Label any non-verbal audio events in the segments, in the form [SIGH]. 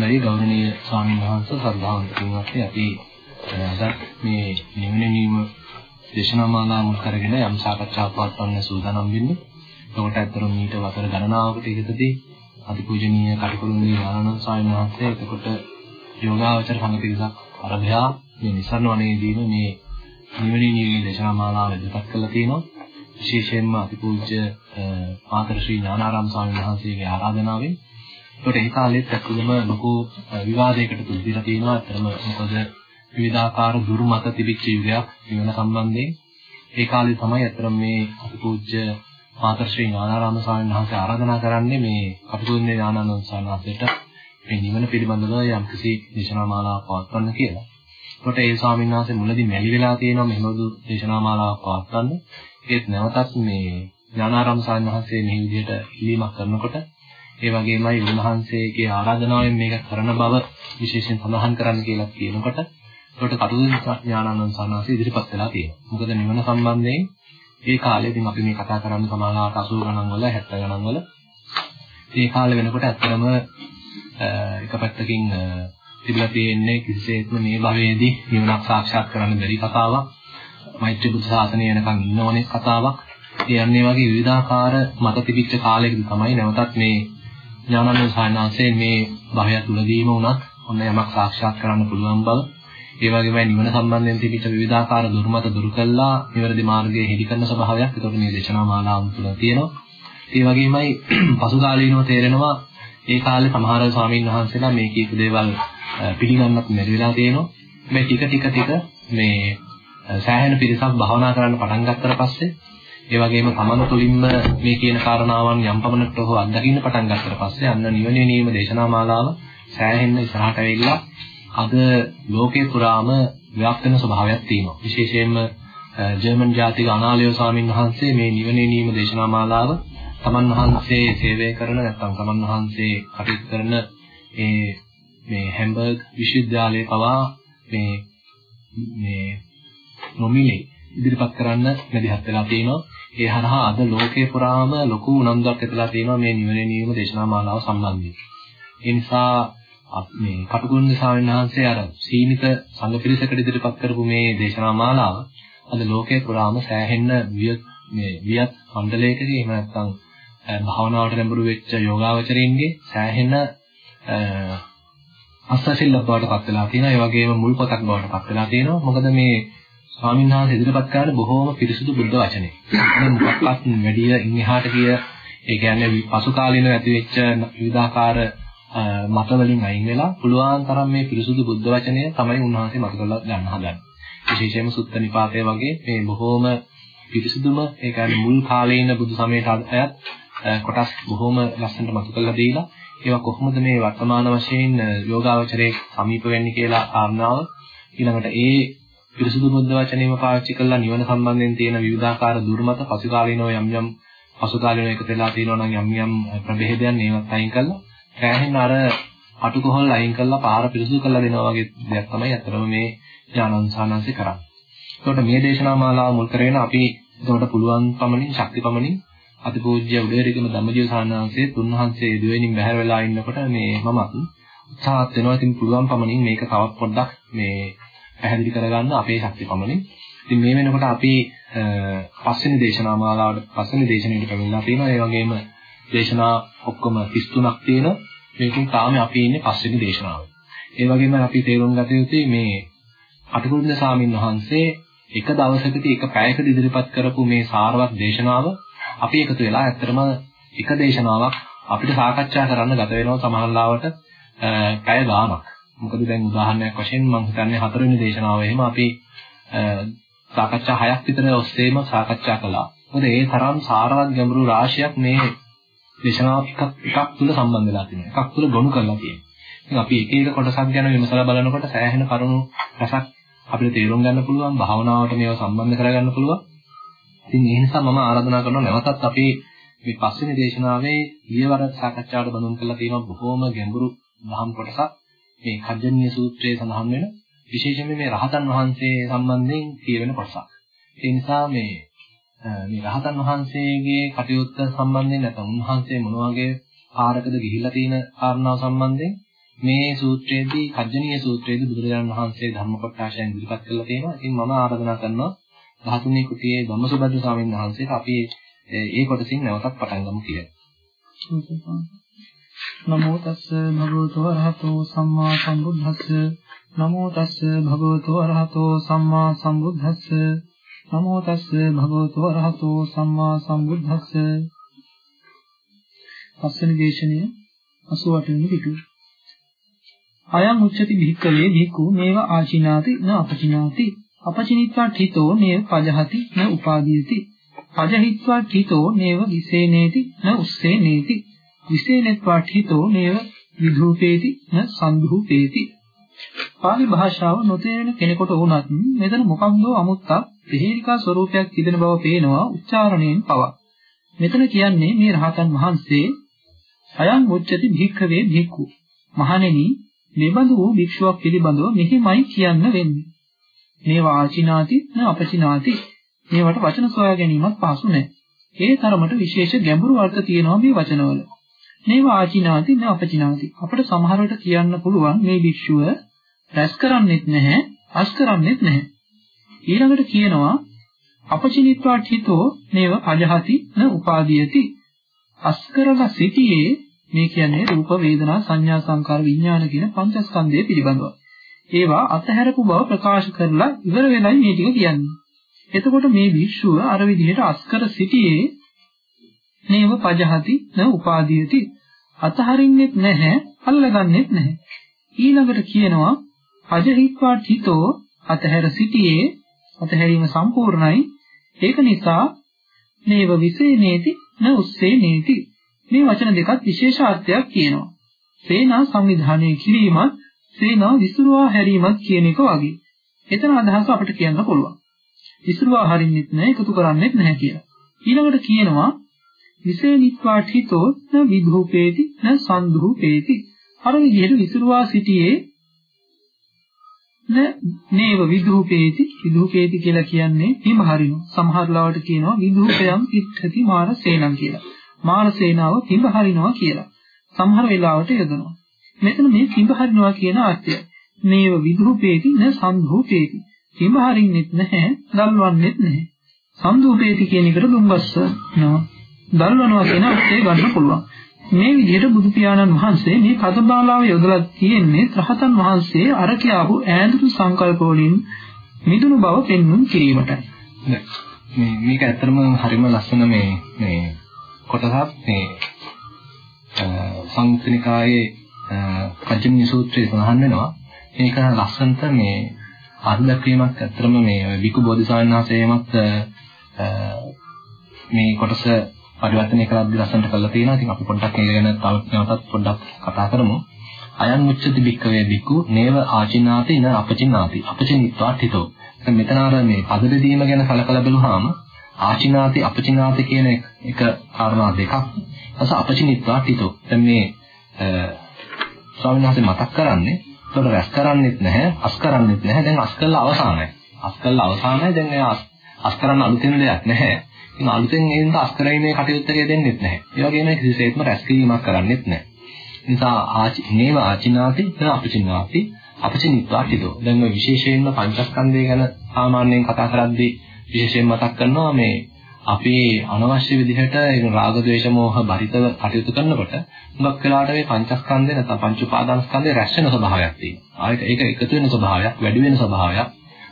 හොඳයි ගෞරවනීය ස්වාමීන් වහන්සේ සද්ධාන්ත පින්වත්නි අපි අද මේ නිවන නීම දේශනා මාලා මුල් කරගෙන යම් සාකච්ඡාවක් පවත්වන්න සූදානම් වෙන්නේ. එතකොට ඇත්තටම මීට වසර ගණනාවකට ඉහතදී අතිපූජනීය කටුකුරුන්දී ආනන්ද ස්වාමීන් වහන්සේ එතකොට යෝගාවචර සංඝ පිරිසක් අරභයා මේ නිසරණ වනයේදීම මේ නිවන නීම දේශනා මාලාව ඉදිරිපත් කළා තියෙනවා. විශේෂයෙන්ම අතිපූජ්‍ය මාතර ශ්‍රී ඥානාරාම ස්වාමීන් වහන්සේගේ ආරාධනාවෙන් ඒකට ඒ කාලෙත් ඇතුළම ලොකු විවාදයකට තුඩු දීලා තියෙනවා. අතරම මොකද විවිධාකාර දුරුමත තිබිච්ච යුගයක් ජීවන සම්බන්ධයෙන්. ඒ කාලේ තමයි අතරම මේ අතිපූජ්‍ය මාතරශ්‍රී ඥානාරාම ස්වාමීන් වහන්සේ ආරාධනා කරන්නේ මේ කපුතුන්නේ ඥානානන්ද සානාසයට මේ නිවන පිළිබඳව යම්කිසි දේශනා මාලාවක් පවත්වන්න කියලා. ඒකට ඒ ස්වාමීන් වහන්සේ මුලදී මැලි වෙලා තියෙනවා මෙහෙමදු දේශනා මාලාවක් පවත්වන්න. ඒත් නැවතත් මේ ඥානාරාම ස්වාමීන් වහන්සේ මේ විදිහට ඉල්ලීමක් කරනකොට ඒ වගේමයි උන්වහන්සේගේ ආරාධනාවෙන් මේක කරන බව විශේෂයෙන් සඳහන් කරන්න කියලා කියනකොට ඒකට කටුදින ඥානানন্দ සානාසී ඉදිරිපත් වෙලා තියෙනවා. මොකද නිවන සම්බන්ධයෙන් ඒ කාලේදී අපි මේ කතා කරන්න සමානලාට 80 ගණන් වල 70 ගණන් වල ඒ කාලේ වෙනකොට ඇත්තම එක පැත්තකින් තිබිලා තියෙන්නේ කිසිසේත්ම මේ භවයේදී නිවනක් සාක්ෂාත් කරන්න බැරි කතාවක්. මෛත්‍රී බුද්ධ ශාසනය යනකම් ඉන්නවනේ කතාවක්. ඒ යන්නේ වගේ විවිධාකාර මත තිබිච්ච කාලයකදී තමයි නැවතත් මේ ඥානানন্দ සායනාංශයේ මේ භවය තුලදීම උනත් ඔන්න යමක් සාක්ෂාත් කරන්න පුළුවන් බව ඒ වගේම නිවන සම්බන්ධයෙන් තිබිච්ච විවිධාකාර දුර්මත දුරු කළා නිවැරදි මාර්ගයේ හිදි කරන ස්වභාවයක් ඒකට මේ දේශනා මාලාව තුළ තියෙනවා. ඒ වගේමයි [CLEARS THROAT] පසුකාලීනව තේරෙනවා ඒ කාලේ සමහර ස්වාමීන් වහන්සේලා මේ කීප දේවල් පිළිගන්නත් බැරි වෙලා තියෙනවා. මේ ටික ටික ටික මේ සෑහෙන පිරිසක් භාවනා කරන්න පටන් ගත්තට පස්සේ ඒ වගේම තමන තුළින්ම මේ කියන කාරණාවන් යම් පමණකට හෝ අත්දකින්න පටන් ගත්තට පස්සේ අන්න නිවනේ නීම දේශනා මාලාව සෑහෙන්න ඉස්සරහට ඇවිල්ලා අද ලෝකේ පුරාම ව්‍යාප්ත වෙන ස්වභාවයක් තියෙනවා. විශේෂයෙන්ම ජර්මන් ජාතික අනාලය ස්වාමින් වහන්සේ මේ නිවනේ නීම දේශනා මාලාව තමන් වහන්සේ සේවය කරන නැත්නම් තමන් වහන්සේ කටයුතු කරන මේ මේ හැම්බර්ග් විශ්වවිද්‍යාලයේ පවා මේ මේ නොමිලේ ඉදිරිපත් කරන්න මැදිහත් වෙලා තියෙනවා. ඒ හරහා අද ලෝකේ පුරාම ලොකු උනන්දුවක් ඇතිලා තියෙනවා මේ නිවනේ නියම දේශනා මාලාව සම්බන්ධයෙන්. ඒ නිසා මේ කටුකුරුන්ද ස්වාමීන් වහන්සේ අර සීමිත සංඝ පිරිසකට ඉදිරිපත් කරපු මේ දේශනා මාලාව අද ලෝකේ පුරාම සෑහෙන්න වියත් මේ වියත් මණ්ඩලයකදී එහෙම නැත්නම් භාවනාවට ලැබුරු වෙච්ච යෝගාවචරින්ගේ සෑහෙන අස්සසිල්ලක් බවට පත් වෙලා තියෙනවා. ඒ වගේම මුල් පොතක් බවට පත් වෙලා තියෙනවා. මොකද මේ ස්වාමීන් වහන්සේ ඉදිරිපත් කරන බොහෝම පිරිසුදු බුද්ධ වචනේ. මොකක්වත් වැඩි ඉන්හිහාට කිය ඒ කියන්නේ පසු කාලිනව ඇති වෙච්ච විවිධාකාර මත වලින් අයින් වෙලා පුළුවන් තරම් මේ පිරිසුදු බුද්ධ වචනය තමයි උන්වහන්සේ මත කරලා ගන්න හදන්නේ. විශේෂයෙන්ම සුත්ත නිපාතය වගේ මේ බොහෝම පිරිසුදුම ඒ කියන්නේ මුල් කාලේ ඉන්න බුදු සමයට අයත් කොටස් බොහෝම ලස්සනට මතු කරලා දීලා ඒවා කොහොමද මේ වර්තමාන වශයෙන් යෝගාවචරයේ සමීප වෙන්නේ කියලා කාරණාව ඊළඟට ඒ පිරිසුදු බුද්ධ වචනේම පාවිච්චි කරලා නිවන සම්බන්ධයෙන් තියෙන විවිධාකාර දුර්මත පසුකාලීනව යම් යම් පසුකාලීනව එකතු වෙලා තියෙනවා නම් යම් යම් ප්‍රභේදයන් ඒවත් අයින් කරලා රැහෙන් අර අටුකොහල් අයින් කරලා පාර පිරිසුදු කරලා දෙනවා වගේ දෙයක් තමයි අතරම මේ ඥානංසානන්සේ කරන්නේ. ඒකට මේ දේශනා මාලාව මුල් කරගෙන අපි ඒකට පුළුවන් පමණින් ශක්ති පමණින් අතිපූජ්‍ය උදේරිකම ධම්මජීව සානංශයේ තුන්වහන්සේ දෙවෙනින් බැහැර වෙලා ඉන්නකොට මේ මමත් උත්සාහත් වෙනවා. ඉතින් පුළුවන් පමණින් මේක තවත් පොඩ්ඩක් මේ පැහැදිලි කරගන්න අපේ ශක්ති පමණින්. ඉතින් මේ වෙනකොට අපි පස්වෙනි දේශනා මාලාවට පස්වෙනි දේශනෙට පැමිණලා තියෙනවා. ඒ වගේම දේශනා ඔක්කොම 33ක් තියෙනවා. මේකෙන් තාම අපි ඉන්නේ පස්වෙනි දේශනාවේ. ඒ වගේම අපි තේරුම් ගත යුතුයි මේ අටකුරුඳ සාමින් වහන්සේ එක දවසකදී එක පැයකට ඉදිරිපත් කරපු මේ සාරවත් දේශනාව අපි එකතු වෙලා ඇත්තටම එක දේශනාවක් අපිට සාකච්ඡා කරන්න ගත වෙනවා සමහරවිට පැය ගාණක්. මොකද දැන් උදාහරණයක් වශයෙන් මම හිතන්නේ හතරවෙනි දේශනාව එහෙම අපි සාකච්ඡා හයක් විතර ඔස්සේම සාකච්ඡා කළා. මොකද ඒ තරම් සාරවත් ගැඹුරු රාශියක් මේ දේශනාව එකක් එකක් තුල සම්බන්ධ වෙලා තියෙනවා. එකක් තුල ගොනු කරලා තියෙනවා. ඉතින් අපි එක එක කොටසක් ගැන විමසලා බලනකොට සෑහෙන කරුණු රසක් අපිට තේරුම් ගන්න පුළුවන්, භාවනාවට මේව සම්බන්ධ කරගන්න පුළුවන්. ඉතින් ඒ නිසා මම ආරාධනා කරනවා නැවතත් අපි මේ පස්වෙනි දේශනාවේ ඊවර සාකච්ඡාවට බඳුන් කරලා තියෙන බොහෝම ගැඹුරු දහම් කොටසක් මේ කජ්ජනීය සූත්‍රයේ සඳහන් වෙන විශේෂයෙන්ම මේ රහතන් වහන්සේ සම්බන්ධයෙන් කියවෙන කොටසක්. ඒ නිසා මේ මේ රහතන් වහන්සේගේ කටයුත්ත සම්බන්ධයෙන් නැත්නම් උන්වහන්සේ මොන වගේ පාරකද ගිහිල්ලා තියෙන කාරණාව සම්බන්ධයෙන් මේ සූත්‍රයේදී කජ්ජනීය සූත්‍රයේදී බුදුරජාණන් වහන්සේ ධර්ම කොටාශයෙන් ඉදිරිපත් කරලා තියෙනවා. ඉතින් මම ආරාධනා කරනවා 13 කුටියේ ධම්මසුබද්ද ස්වාමීන් වහන්සේට අපි ඒ කොටසින් නැවතත් පටන් ගමු කියලා. නමෝ තස්ස භගවතු වරහතෝ සම්මා සම්බුද්දස්ස. නමෝ තස්ස භගවතු වරහතෝ සම්මා සම්බුද්දස්ස. නමෝ තස්ස භගවතු වරහතෝ සම්මා සම්බුද්දස්ස. පස්වෙනි දේශනය 88 වෙනි පිටුව අයං උච්චති භික්කවේ භික්ඛු මේව ආචිනාති න අපචිනාති. අපචිනිත්වා ඨිතෝ නේව පජහති න උපාදීයති. පජහිත්වා ඨිතෝ නේව විසේනේති න උස්සේනේති. විසේනෙත්වා ඨිතෝ නේව විධූපේති න සම්ධූපේති පාලි භාෂාව නොතේරෙන කෙනෙකුට වුණත් මෙතන මොකක්දෝ අමුත්තක් ප්‍රහේලිකා ස්වරූපයක් තිබෙන බව පේනවා උච්චාරණයෙන් පවා මෙතන කියන්නේ මේ රහතන් වහන්සේ අයං උච්චති භික්ඛවේ භික්ඛු මහණෙනි මෙබඳු වූ භික්ෂුවක් පිළිබඳව මෙහිමයි කියන්න වෙන්නේ. මේවා ආචිනාති න අපචිනාති. මේවට වචන සොයා ගැනීමත් පහසු නැහැ. ඒ තරමට විශේෂ ගැඹුරු අර්ථ තියෙනවා මේ වචනවල. මේවා ආචිනාති න අපචිනාති. අපිට සමහර විට කියන්න පුළුවන් මේ භික්ෂුව රැස් කරන්නේත් නැහැ, අස් කරන්නේත් නැහැ. ඊළඟට කියනවා අපචිනිත්වා හිතෝ නේව අජහති න උපාදීයති. අස් කරලා සිටියේ මේ කියන්නේ රූප වේදනා සංඥා සංකාර විඥාන කියන පංචස්කන්ධය පිළිබඳව. ඒවා අතහැරපු බව ප්‍රකාශ කරලා ඉවර වෙලයි මේ ටික කියන්නේ. එතකොට මේ භික්ෂුව අර විදිහට අස්කර සිටියේ නේව පජහති න උපාදීයති අතහරින්නෙත් නැහැ අල්ලගන්නෙත් නැහැ. ඊළඟට කියනවා අජහිත්වා හිතෝ අතහැර සිටියේ අතහැරීම සම්පූර්ණයි. ඒක නිසා නේව විසේනේති න උස්සේනේති මේ වචන දෙකත් විශේෂ අර්ථයක් කියනවා. සේනා සංවිධානය කිරීමත් සේනා විසුරුවා හැරීමත් කියන එක වගේ. එතන අදහස අපිට කියන්න පුළුවන්. විසුරුවා හරින්නෙත් නැහැ, එකතු කරන්නෙත් නැහැ කියලා. ඊළඟට කියනවා විසේනිත්වාඨිතෝ න විභූපේති න සන්ධූපේති. අර විදිහට විසුරුවා සිටියේ නේව විදුපේති විදුපේති කියලා කියන්නේ හිම හරිනු සමහර ලාවට කියනවා විදුපයන් ඉත්තති මාර සේනං කියලා මාර සේනාව පිඹ හරිනවා කියලා. සමහර වෙලාවට යොදනවා. මෙතන මේ පිඹ හරිනවා කියන අර්ථය. මේව විදුපේති න සම්භූපේති. පිඹ හරින්නෙත් නැහැ, දල්වන්නෙත් නැහැ. සම්භූපේති කියන එකට දුම්බස්ස නෝ. දල්වනවා කියන අර්ථය ගන්න පුළුවන්. මේ විදිහට බුදු පියාණන් වහන්සේ මේ පදමාලාව යොදලා තියෙන්නේ රහතන් වහන්සේ අර කියාපු ඈඳුරු සංකල්ප වලින් මිදුණු බව පෙන්වුම් කිරීමටයි. මේ මේක ඇත්තටම හරිම ලස්සන මේ මේ කොටසක් මේ සංයුත්නිකායේ පංචමී සූත්‍රයේ සඳහන් වෙනවා. මේක ලස්සනට මේ අර්ධක්‍රීමක් ඇත්තටම මේ විකු බෝධිසාරණාසයමත් මේ කොටස පරිවර්තනය කරද්දී ලස්සනට කරලා තියෙනවා. ඉතින් අපි පොඩ්ඩක් ඒක ගැන තව නැවතත් පොඩ්ඩක් කතා කරමු. අයන් මුච්චති බික්කවේ බිකු නේව ආචිනාති න අපචිනාති අපචිනිත්වා තිතෝ. මෙතන අර මේ පද දෙදීම ගැන කලකලා බලුවාම ආචිනාති අපචිනාති කියන එක කාරණා දෙකක්. අස අපචිනිත්වා තිතෝ. දැන් මේ ස්වාමීන් වහන්සේ මතක් කරන්නේ ඒකට රැස් කරන්නේත් නැහැ, අස් කරන්නේත් නැහැ. දැන් අස් කළා අවසానයි. අස් කළා අවසానයි. දැන් එයා අස් කරන්න අලුතෙන් දෙයක් නැහැ. ඉතින් අලුතෙන් එන්න අස් කරීමේ කටයුත්තට දෙන්නෙත් නැහැ. ඒ වගේම කිසිසේත්ම රැස් කිරීමක් කරන්නේත් නැහැ. නිසා ආචි නේව ආචිනාති න අපචිනාති අපචිනිත්වා තිතෝ. දැන් මේ විශේෂයෙන්ම පංචස්කන්ධය ගැන සාමාන්‍යයෙන් කතා කරද්දී විශේෂයෙන් මතක් කරනවා මේ අපි අනවශ්‍ය විදිහට රාග ద్వේෂ මෝහ බරිතව කටයුතු කරනකොට හුඟක් වෙලාවට මේ පංචස්කන්ධය නැත්නම් පංච උපාදානස්කන්ධය රැස් වෙන ස්වභාවයක් තියෙනවා. ආයෙත් ඒක එකතු වෙන ස්වභාවයක්, වැඩි වෙන ස්වභාවයක්,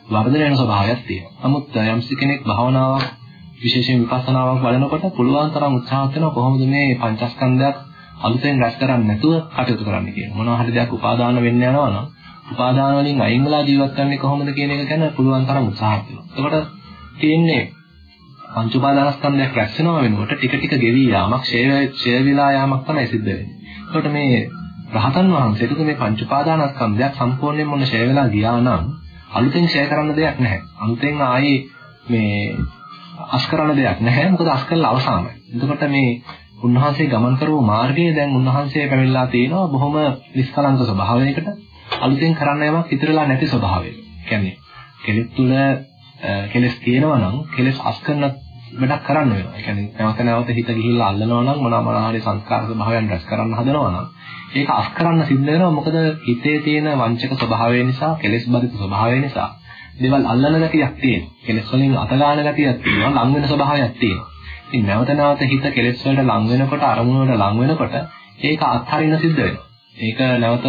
වර්ධනය වෙන ස්වභාවයක් තියෙනවා. නමුත් යම්සි කෙනෙක් භාවනාවක් විශේෂයෙන් විපස්සනාවක් බලනකොට පුළුවන් තරම් උත්සාහ කරනවා කොහොමද මේ පංචස්කන්ධයක් අලුතෙන් රැස් කරන්නේ නැතුව කටයුතු කරන්න කියලා. මොනවා හරි දෙයක් උපාදාන වෙන්න යනවා නම් උපාදාන වලින් අයින් වෙලා ජීවත් වෙන්නේ කොහොමද කියන එක ගැන පුළුවන් තරම් උත්සාහ කරනවා. එතකොට තියෙන්නේ පංච උපාදානස්කන්ධයක් රැස් වෙනවා වෙනකොට ටික ටික ගෙවි යාමක් ඡය ඡය විලා යාමක් තමයි සිද්ධ වෙන්නේ. එතකොට මේ රහතන් වහන්සේට මේ පංච උපාදානස්කන්ධයක් සම්පූර්ණයෙන්ම මොන ඡය වෙලා ගියා නම් අලුතෙන් ඡය කරන්න දෙයක් නැහැ. අලුතෙන් ආයේ මේ අස් කරන්න දෙයක් නැහැ. මොකද අස් කළා අවසానයි. එතකොට මේ උන්වහන්සේ ගමන් කරපු මාර්ගයේ දැන් උන්වහන්සේ පැමිණලා තියෙනවා බොහොම නිස්කලංක ස්වභාවයකට අලුතෙන් කරන්න යමක් ඉතිරලා නැති ස්වභාවයක. කියන්නේ කෙනෙක් තුළ කෙලස් තියෙනවා නම් කෙලස් අස් කරන වැඩක් කරන්න වෙනවා. ඒ කියන්නේ නැවත නැවත හිත ගිහිල්ලා අල්ලනවා නම් මොනවා මොනවා හරි සංස්කාර ස්වභාවයන් රැස් කරන්න හදනවා නම් ඒක අස් කරන්න සිද්ධ වෙනවා. මොකද හිතේ තියෙන වංචක ස්වභාවය නිසා, කෙලෙස් බරිත ස්වභාවය නිසා දේවල් අල්ලන ගතියක් තියෙනවා. කෙලෙස් වලින් අත ගන්න ගතියක් තියෙනවා. ලං වෙන ස්වභාවයක් තියෙනවා. ඉතින් නැවත නැවත හිත කෙලෙස් වලට ලං වෙනකොට අරමුණ වලට ලං වෙනකොට ඒක අත්හරින්න සිද්ධ වෙනවා. ඒක නැවත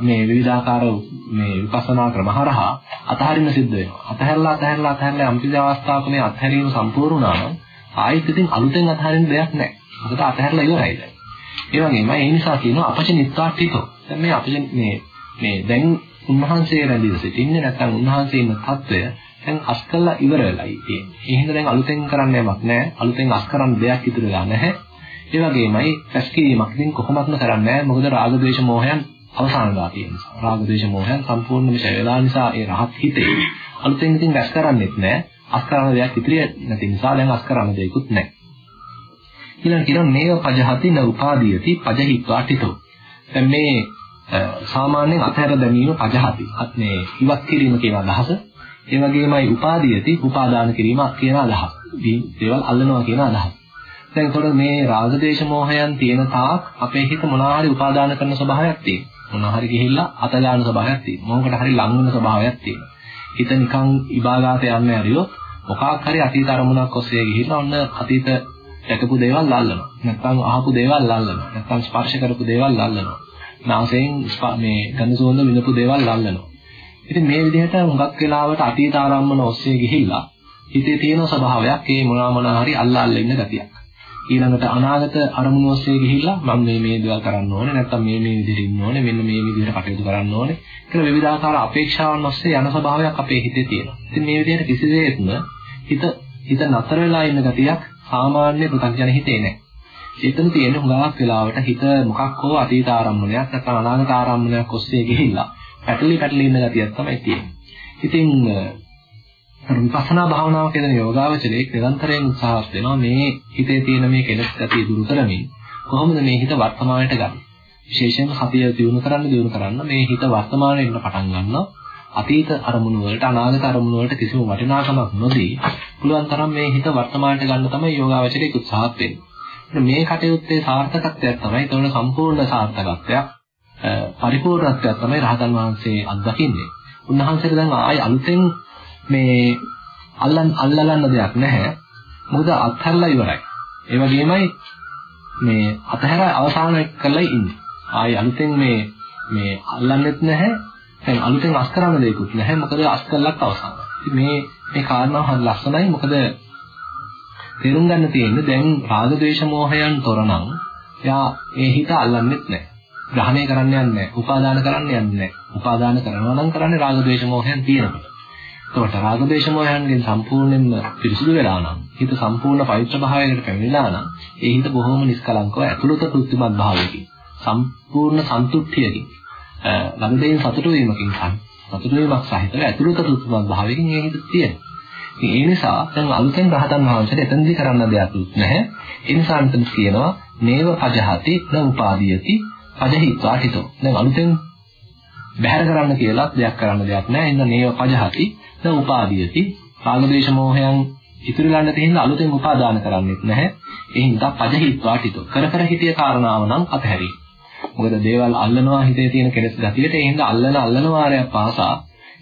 මේ විවිධාකාර මේ විපස්සනා ක්‍රම හරහා අතහරින්න සිද්ධ වෙනවා. අතහැරලා අතහැරලා අතහැරලා යම් කිසි අවස්ථාවක මේ අතහැරීම සම්පූර්ණ වුණා නම් ආයෙත් ඉතින් අලුතෙන් අතහරින්න දෙයක් නැහැ. මොකද අතහැරලා ඉවරයි දැන්. ඒ වගේම ඒ නිසා කියනවා අපචනිත්වාටිතෝ. දැන් මේ අපචන මේ මේ දැන් උන්වහන්සේ රැඳී සිටින්නේ නැත්නම් උන්වහන්සේ ඉන්න తত্ত্বය දැන් අස් කළා ඉවර වෙලායි තියෙන්නේ. ඒ හින්දා දැන් අලුතෙන් කරන්න යමක් නැහැ. අලුතෙන් අස් කරන්න දෙයක් ඉතුරු වෙලා නැහැ. ඒ වගේමයි පැස්කිරීමක් ඉතින් කොහොමත්ම කරන්නේ නැහැ. මොකද රාග ද්වේෂ මෝහයන් අවසන් වෙලා තියෙන නිසා. රාග ද්වේෂ මෝහයන් සම්පූර්ණයෙන්ම ඡය වෙලා නිසා ඒ රහත් හිතේ අලුතෙන් ඉතින් රැස් කරන්නෙත් නැහැ. අස් කරන දෙයක් ඉතිරිය නැති නිසා දැන් අස් කරන දෙයක්වත් නැහැ. ඊළඟ කියනවා මේව පජහති න උපාදීයති පජහිත්වා ඨිතෝ. දැන් මේ සාමාන්‍යයෙන් අතහැර දැමීම පජහති. මේ ඉවත් කිරීම කියන අදහස. ඒ වගේමයි උපාදීයති උපාදාන කිරීම කියන අදහස. දේවල් අල්ලනවා කියන අදහස. දැන් ඒතකොට මේ රාග දේශ මොහයන් තියෙන තාක් අපේ හිත මොනවා හරි උපාදාන කරන ස්වභාවයක් තියෙනවා. මොනවා හරි ගිහිල්ලා අත දාන ස්වභාවයක් තියෙනවා. මොකකට හරි ලං වෙන ස්වභාවයක් තියෙනවා. හිත නිකන් ඉබාගාත යන්නේ හරියොත් මොකක් හරි අතීත අරමුණක් ඔස්සේ ගිහිල්ලා ඔන්න අතීත දැකපු දේවල් අල්ලනවා. නැත්නම් අහපු දේවල් අල්ලනවා. නැත්නම් ස්පර්ශ කරපු දේවල් අල්ලනවා. නාසයෙන් මේ ගඳ සුවඳ විඳපු දේවල් අල්ලනවා. ඉතින් මේ විදිහට හුඟක් වෙලාවට අතීත ආරම්මන ඔස්සේ ගිහිල්ලා හිතේ තියෙන ස්වභාවයක් ඒ මොනවා මොනවා හරි අල්ලා අල්ලා ඉන්න ගතියක්. ඊළඟට අනාගත අරමුණු ඔස්සේ ගිහිල්ලා මම මේ මේ දේවල් කරන්න ඕනේ නැත්නම් මේ මේ විදිහට ඉන්න ඕනේ මෙන්න මේ විදිහට කටයුතු කරන්න ඕනේ කියලා විවිධාකාර අපේක්ෂාවන් ඔස්සේ යන ස්වභාවයක් අපේ හිතේ තියෙනවා. ඉතින් මේ විදිහට කිසිසේත්ම හිත හිත නතර වෙලා ඉන්න ගතියක් සාමාන්‍ය පුතග්ජන හිතේ නැහැ. එතන තියෙන හුඟක් වෙලාවට හිත මොකක් හෝ අතීත ආරම්භණයක් නැත්නම් අනාගත ආරම්භණයක් ඔස්සේ ගිහිල්ලා පැටලි පැටලි ඉන්න ගතියක් තමයි තියෙන්නේ. ඉතින් විපස්සනා භාවනාව කියන යෝගාවචරයේ නිරන්තරයෙන් උත්සාහවත් වෙනවා මේ හිතේ තියෙන මේ කෙලෙස් ගතිය දුරු කරමින් කොහොමද මේ හිත වර්තමානයට ගන්නේ? විශේෂයෙන්ම සතිය දියුණු කරන්න දියුණු කරන්න මේ හිත වර්තමානයේ ඉන්න පටන් ගන්නවා. අතීත අරමුණු වලට අනාගත අරමුණු වලට කිසිම වටිනාකමක් නොදී පුළුවන් තරම් මේ හිත වර්තමානයට ගන්න තමයි යෝගාවචරයේ උත්සාහත් වෙන්නේ. මේ කටයුත්තේ සාර්ථකත්වයක් තමයි ඒතකොට සම්පූර්ණ සාර්ථකත්වයක් පරිපූර්ණත්වයක් තමයි රහතන් වහන්සේ අත්දකින්නේ උන්වහන්සේට දැන් ආයි අලුතෙන් මේ අල්ලන් අල්ලගන්න දෙයක් නැහැ. මොකද අත්හැරලා ඉවරයි. ඒ වගේමයි මේ අතහැර අවසාන කරලා ඉන්නේ. ආයි අලුතෙන් මේ මේ අල්ලන්නෙත් නැහැ. දැන් අලුතෙන් අස් කරන්න දෙයක්වත් නැහැ. මොකද අස් කළාත් අවසానයි. ඉතින් මේ මේ කාරණාව හරි ලස්සනයි. මොකද තේරුම් ගන්න තියෙන්නේ දැන් රාග ద్వේෂ මෝහයන් තොරනම් යා මේ හිත අල්ලන්නෙත් නැහැ. ග්‍රහණය කරන්න යන්නේ නැහැ. උපාදාන කරන්න යන්නේ නැහැ. උපාදාන කරනවා නම් කරන්නේ රාග ద్వේෂ මෝහයන් තියෙනකොට. එතකොට රාග ద్వේෂ මෝහයන්ගෙන් සම්පූර්ණයෙන්ම පිරිසුදු වෙලා නම් හිත සම්පූර්ණ පවිත්‍ර භාවයකට පැමිණලා නම් ඒ හිත බොහොම නිස්කලංකව අතුලත කෘත්‍රිමත් භාවයකින් සම්පූර්ණ සන්තුෂ්ටියකින් ළඟදීන් සතුට වීමකින් සතුට වීමක් සහිතව අතුලත කෘත්‍රිමත් භාවයකින් ඒ හිත තියෙනවා. ඉතින් ඒ නිසා දැන් අලුතෙන් රහතන් වහන්සේට එතනදී කරන්න දෙයක් නැහැ. ඒ නිසා මෙතන කියනවා නේව පජහති න උපාදීයති පජහිත්වා හිතෝ. දැන් අලුතෙන් බැහැර කරන්න කියලා දෙයක් කරන්න දෙයක් නැහැ. එන්න නේව පජහති න උපාදීයති රාගදේශ මොහයන් ඉතුරුලා නැති හින්දා අලුතෙන් උපාදාන කරන්නේත් නැහැ. ඒ හින්දා පජහිත්වා ටිතෝ. කර කර හිතිය කාරණාව නම් අතහැරි. මොකද දේවල් අල්ලනවා හිතේ තියෙන කෙලෙස් ගතියට ඒ හින්දා අල්ලන අල්ලන වාරයක් පාසා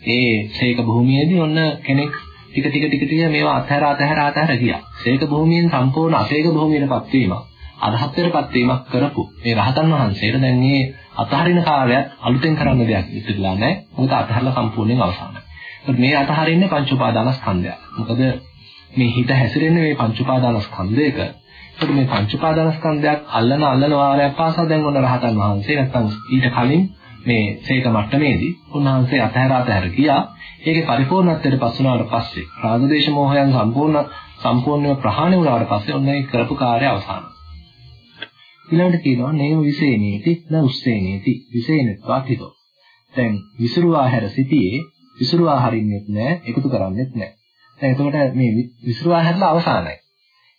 ඒ ශේක භූමියේදී ඔන්න කෙනෙක් ටික ටික ටික ටික මේවා අතහැර අතහැර අතහැර ගියා. ශේක භූමියෙන් සම්පූර්ණ අශේක භූමියටපත් වීම අරහත්ත්වයටපත් වීමක් කරපු මේ රහතන් වහන්සේට දැන් මේ අතහරින කාර්යයක් අලුතෙන් කරන්න දෙයක් ඉතිරිලා නැහැ. මොකද අතහැරලා සම්පූර්ණයෙන් අවසానයි. මේ අතහරින්නේ පංච උපාදානස්කන්ධය. මොකද මේ හිත හැසිරෙන්නේ මේ පංච උපාදානස්කන්ධයක. ඒකට මේ පංච උපාදානස්කන්ධයක් අල්ලන අල්ලන වාරයක් පාසා දැන් ඔන්න රහතන් වහන්සේ නැත්තම් ඊට කලින් මේ සීක මට්ටමේදී උන්වහන්සේ අතහැර අතහැර ගියා. ඒකේ පරිපූර්ණත්වයට පස් වුණාට පස්සේ රාගදේශ මොහයන් සම්පූර්ණ සම්පූර්ණව ප්‍රහාණය වුණාට පස්සේ ඔන්න ඒ කරපු කාර්ය අවසන්. ඊළඟට කියනවා නේම විසේනීති න උස්සේනීති විසේනත්වා කිතෝ. දැන් විසිරුවා හැර සිටියේ විසිරුවා හරින්නෙත් නැහැ එකතු කරන්නෙත් නැහැ. දැන් එතකොට මේ විසිරුවා හැරලා අවසానයි.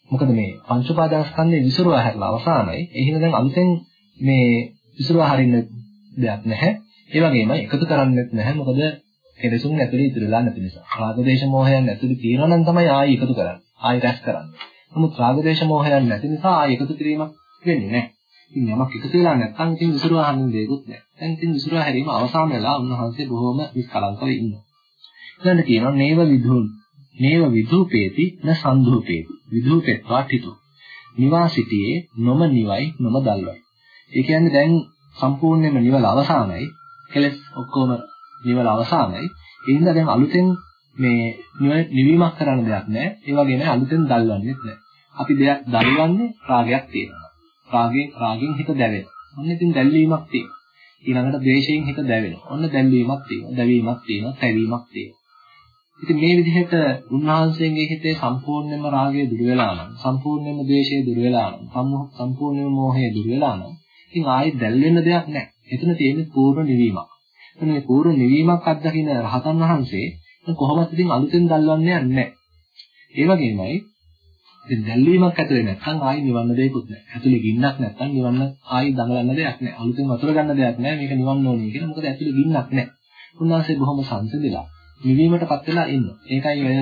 මොකද මේ පංච උපාදානස්කන්ධේ විසිරුවා හැරලා අවසానයි. එහෙනම් දැන් අලුතෙන් මේ විසිරුවා හරින්න දෙයක් නැහැ. ඒ වගේම එකතු කරන්නෙත් නැහැ. මොකද කෙලෙසුන් ඇතුලේ ඉතිරලා නැති නිසා. රාග දේශ මොහයන් ඇතුලේ තියෙනවා නම් තමයි ආයි එකතු කරන්නේ. ආයි රැස් කරන්නේ. නමුත් රාගදේශ මොහයන් නැති නිසා ආයි එකතු කිරීමක් වෙන්නේ නැහැ. ඉතින් යමක් එකතු වෙලා නැත්නම් ඉතින් විසිරුවා හරින්න දෙයක්වත් නැහැ. දැන් ඉතින් විසිරුවා හැරීම අවසන් වෙලා උන්වහන්සේ බොහොම නිස්කලංකව ඉන්නවා. ඊළඟට කියනවා නේව විදුල් නේව විදූපේති න සන්ධූපේති විදූපෙත්වා තිතු. නිවාසිතියේ නොම නිවයි නොම දල්වයි. ඒ කියන්නේ දැන් සම්පූර්ණයෙන්ම නිවල අවසానයි. කෙලස් ඔක්කොම නිවල අවසానයි. ඒ හින්දා දැන් අලුතෙන් මේ නිවීමක් කරන්න දෙයක් නැහැ. ඒ වගේම අලුතෙන් දල්වන්නෙත් නැහැ. අපි දෙයක් දල්වන්නේ රාගයක් තියෙනවා. රාගයෙන් රාගෙන් හිත දැවෙනවා. ඔන්න ඉතින් දැල්වීමක් තියෙනවා. ඊළඟට ද්වේෂයෙන් හිත දැවෙනවා. ඔන්න දැල්වීමක් තියෙනවා. දැවීමක් තියෙනවා. තැවීමක් තියෙනවා. ඉතින් මේ විදිහට උන්වහන්සේගේ හිතේ සම්පූර්ණයෙන්ම රාගය දුර වෙලා නම්, සම්පූර්ණයෙන්ම ද්වේෂය දුර වෙලා නම්, සම්පූර්ණයෙන්ම මෝහය දුර වෙලා නම්, ඉතින් ආයෙත් දැල් වෙන්න දෙයක් නැහැ. එතන තියෙන්නේ පූර්ණ නිවීමක්. එතන මේ පූර්ණ නිවීමක් අත්දකින රහතන් වහන්සේ කොහොමද ඉතින් අලුතෙන් දල්වන්නේ නැහැ. ඒ වගේමයි ඉතින් දැල්වීමක් ඇතුලේ නැත්නම් ආයි නිවන්න දෙයක්වත් නැහැ. ඇතුලේ ගින්නක් නැත්නම් නිවන්න ආයි දඟලන්න දෙයක් නැහැ. අලුතෙන් වතුර ගන්න දෙයක් නැහැ. මේක නිවන්න ඕනේ කියලා. මොකද ඇතුලේ ගින්නක් නැහැ. උන්වහන්සේ බොහොම සංසිඳිලා නිවීමටපත් වෙලා ඉන්නවා. ඒකයි ඔය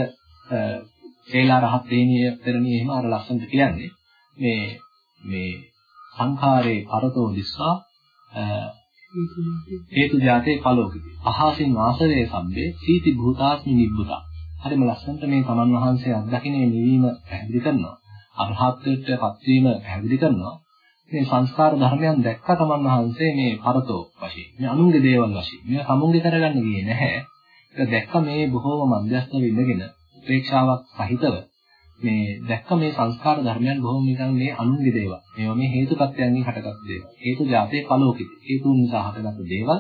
සේලා රහත් තේනිය පෙරණිය එහෙම අර ලස්සනට කියන්නේ. මේ මේ සංඛාරේ පරතෝ දිස්වා හේතු ජාතේ පලෝකිති. අහසින් වාසරේ සම්බේ සීති භූතාස්මි නිබ්බුතා. හරිම ලස්සනට මේ තමන් වහන්සේ අත්දකින්නේ නිවීම පැහැදිලි කරනවා. අරහත්ත්වයට පත්වීම පැහැදිලි කරනවා. මේ සංස්කාර ධර්මයන් දැක්ක තමන් වහන්සේ මේ පරතෝ වශයෙන් මේ අනුන්ගේ දේවල් වශයෙන් මේ සමුන්ගේ කරගන්න ගියේ නැහැ. ඒක දැක්ක මේ බොහෝම මධ්‍යස්ථව ඉඳගෙන උපේක්ෂාවක් සහිතව මේ දැක්ක මේ සංස්කාර ධර්මයන් බොහොම නිකන් මේ අනුන්ගේ දේවල්. මේවා මේ හේතුපත්‍යයන්ගෙන් හටගත් දේවල්. හේතු ජාතේ පලෝකිත. හේතුන් නිසා හටගත් දේවල්.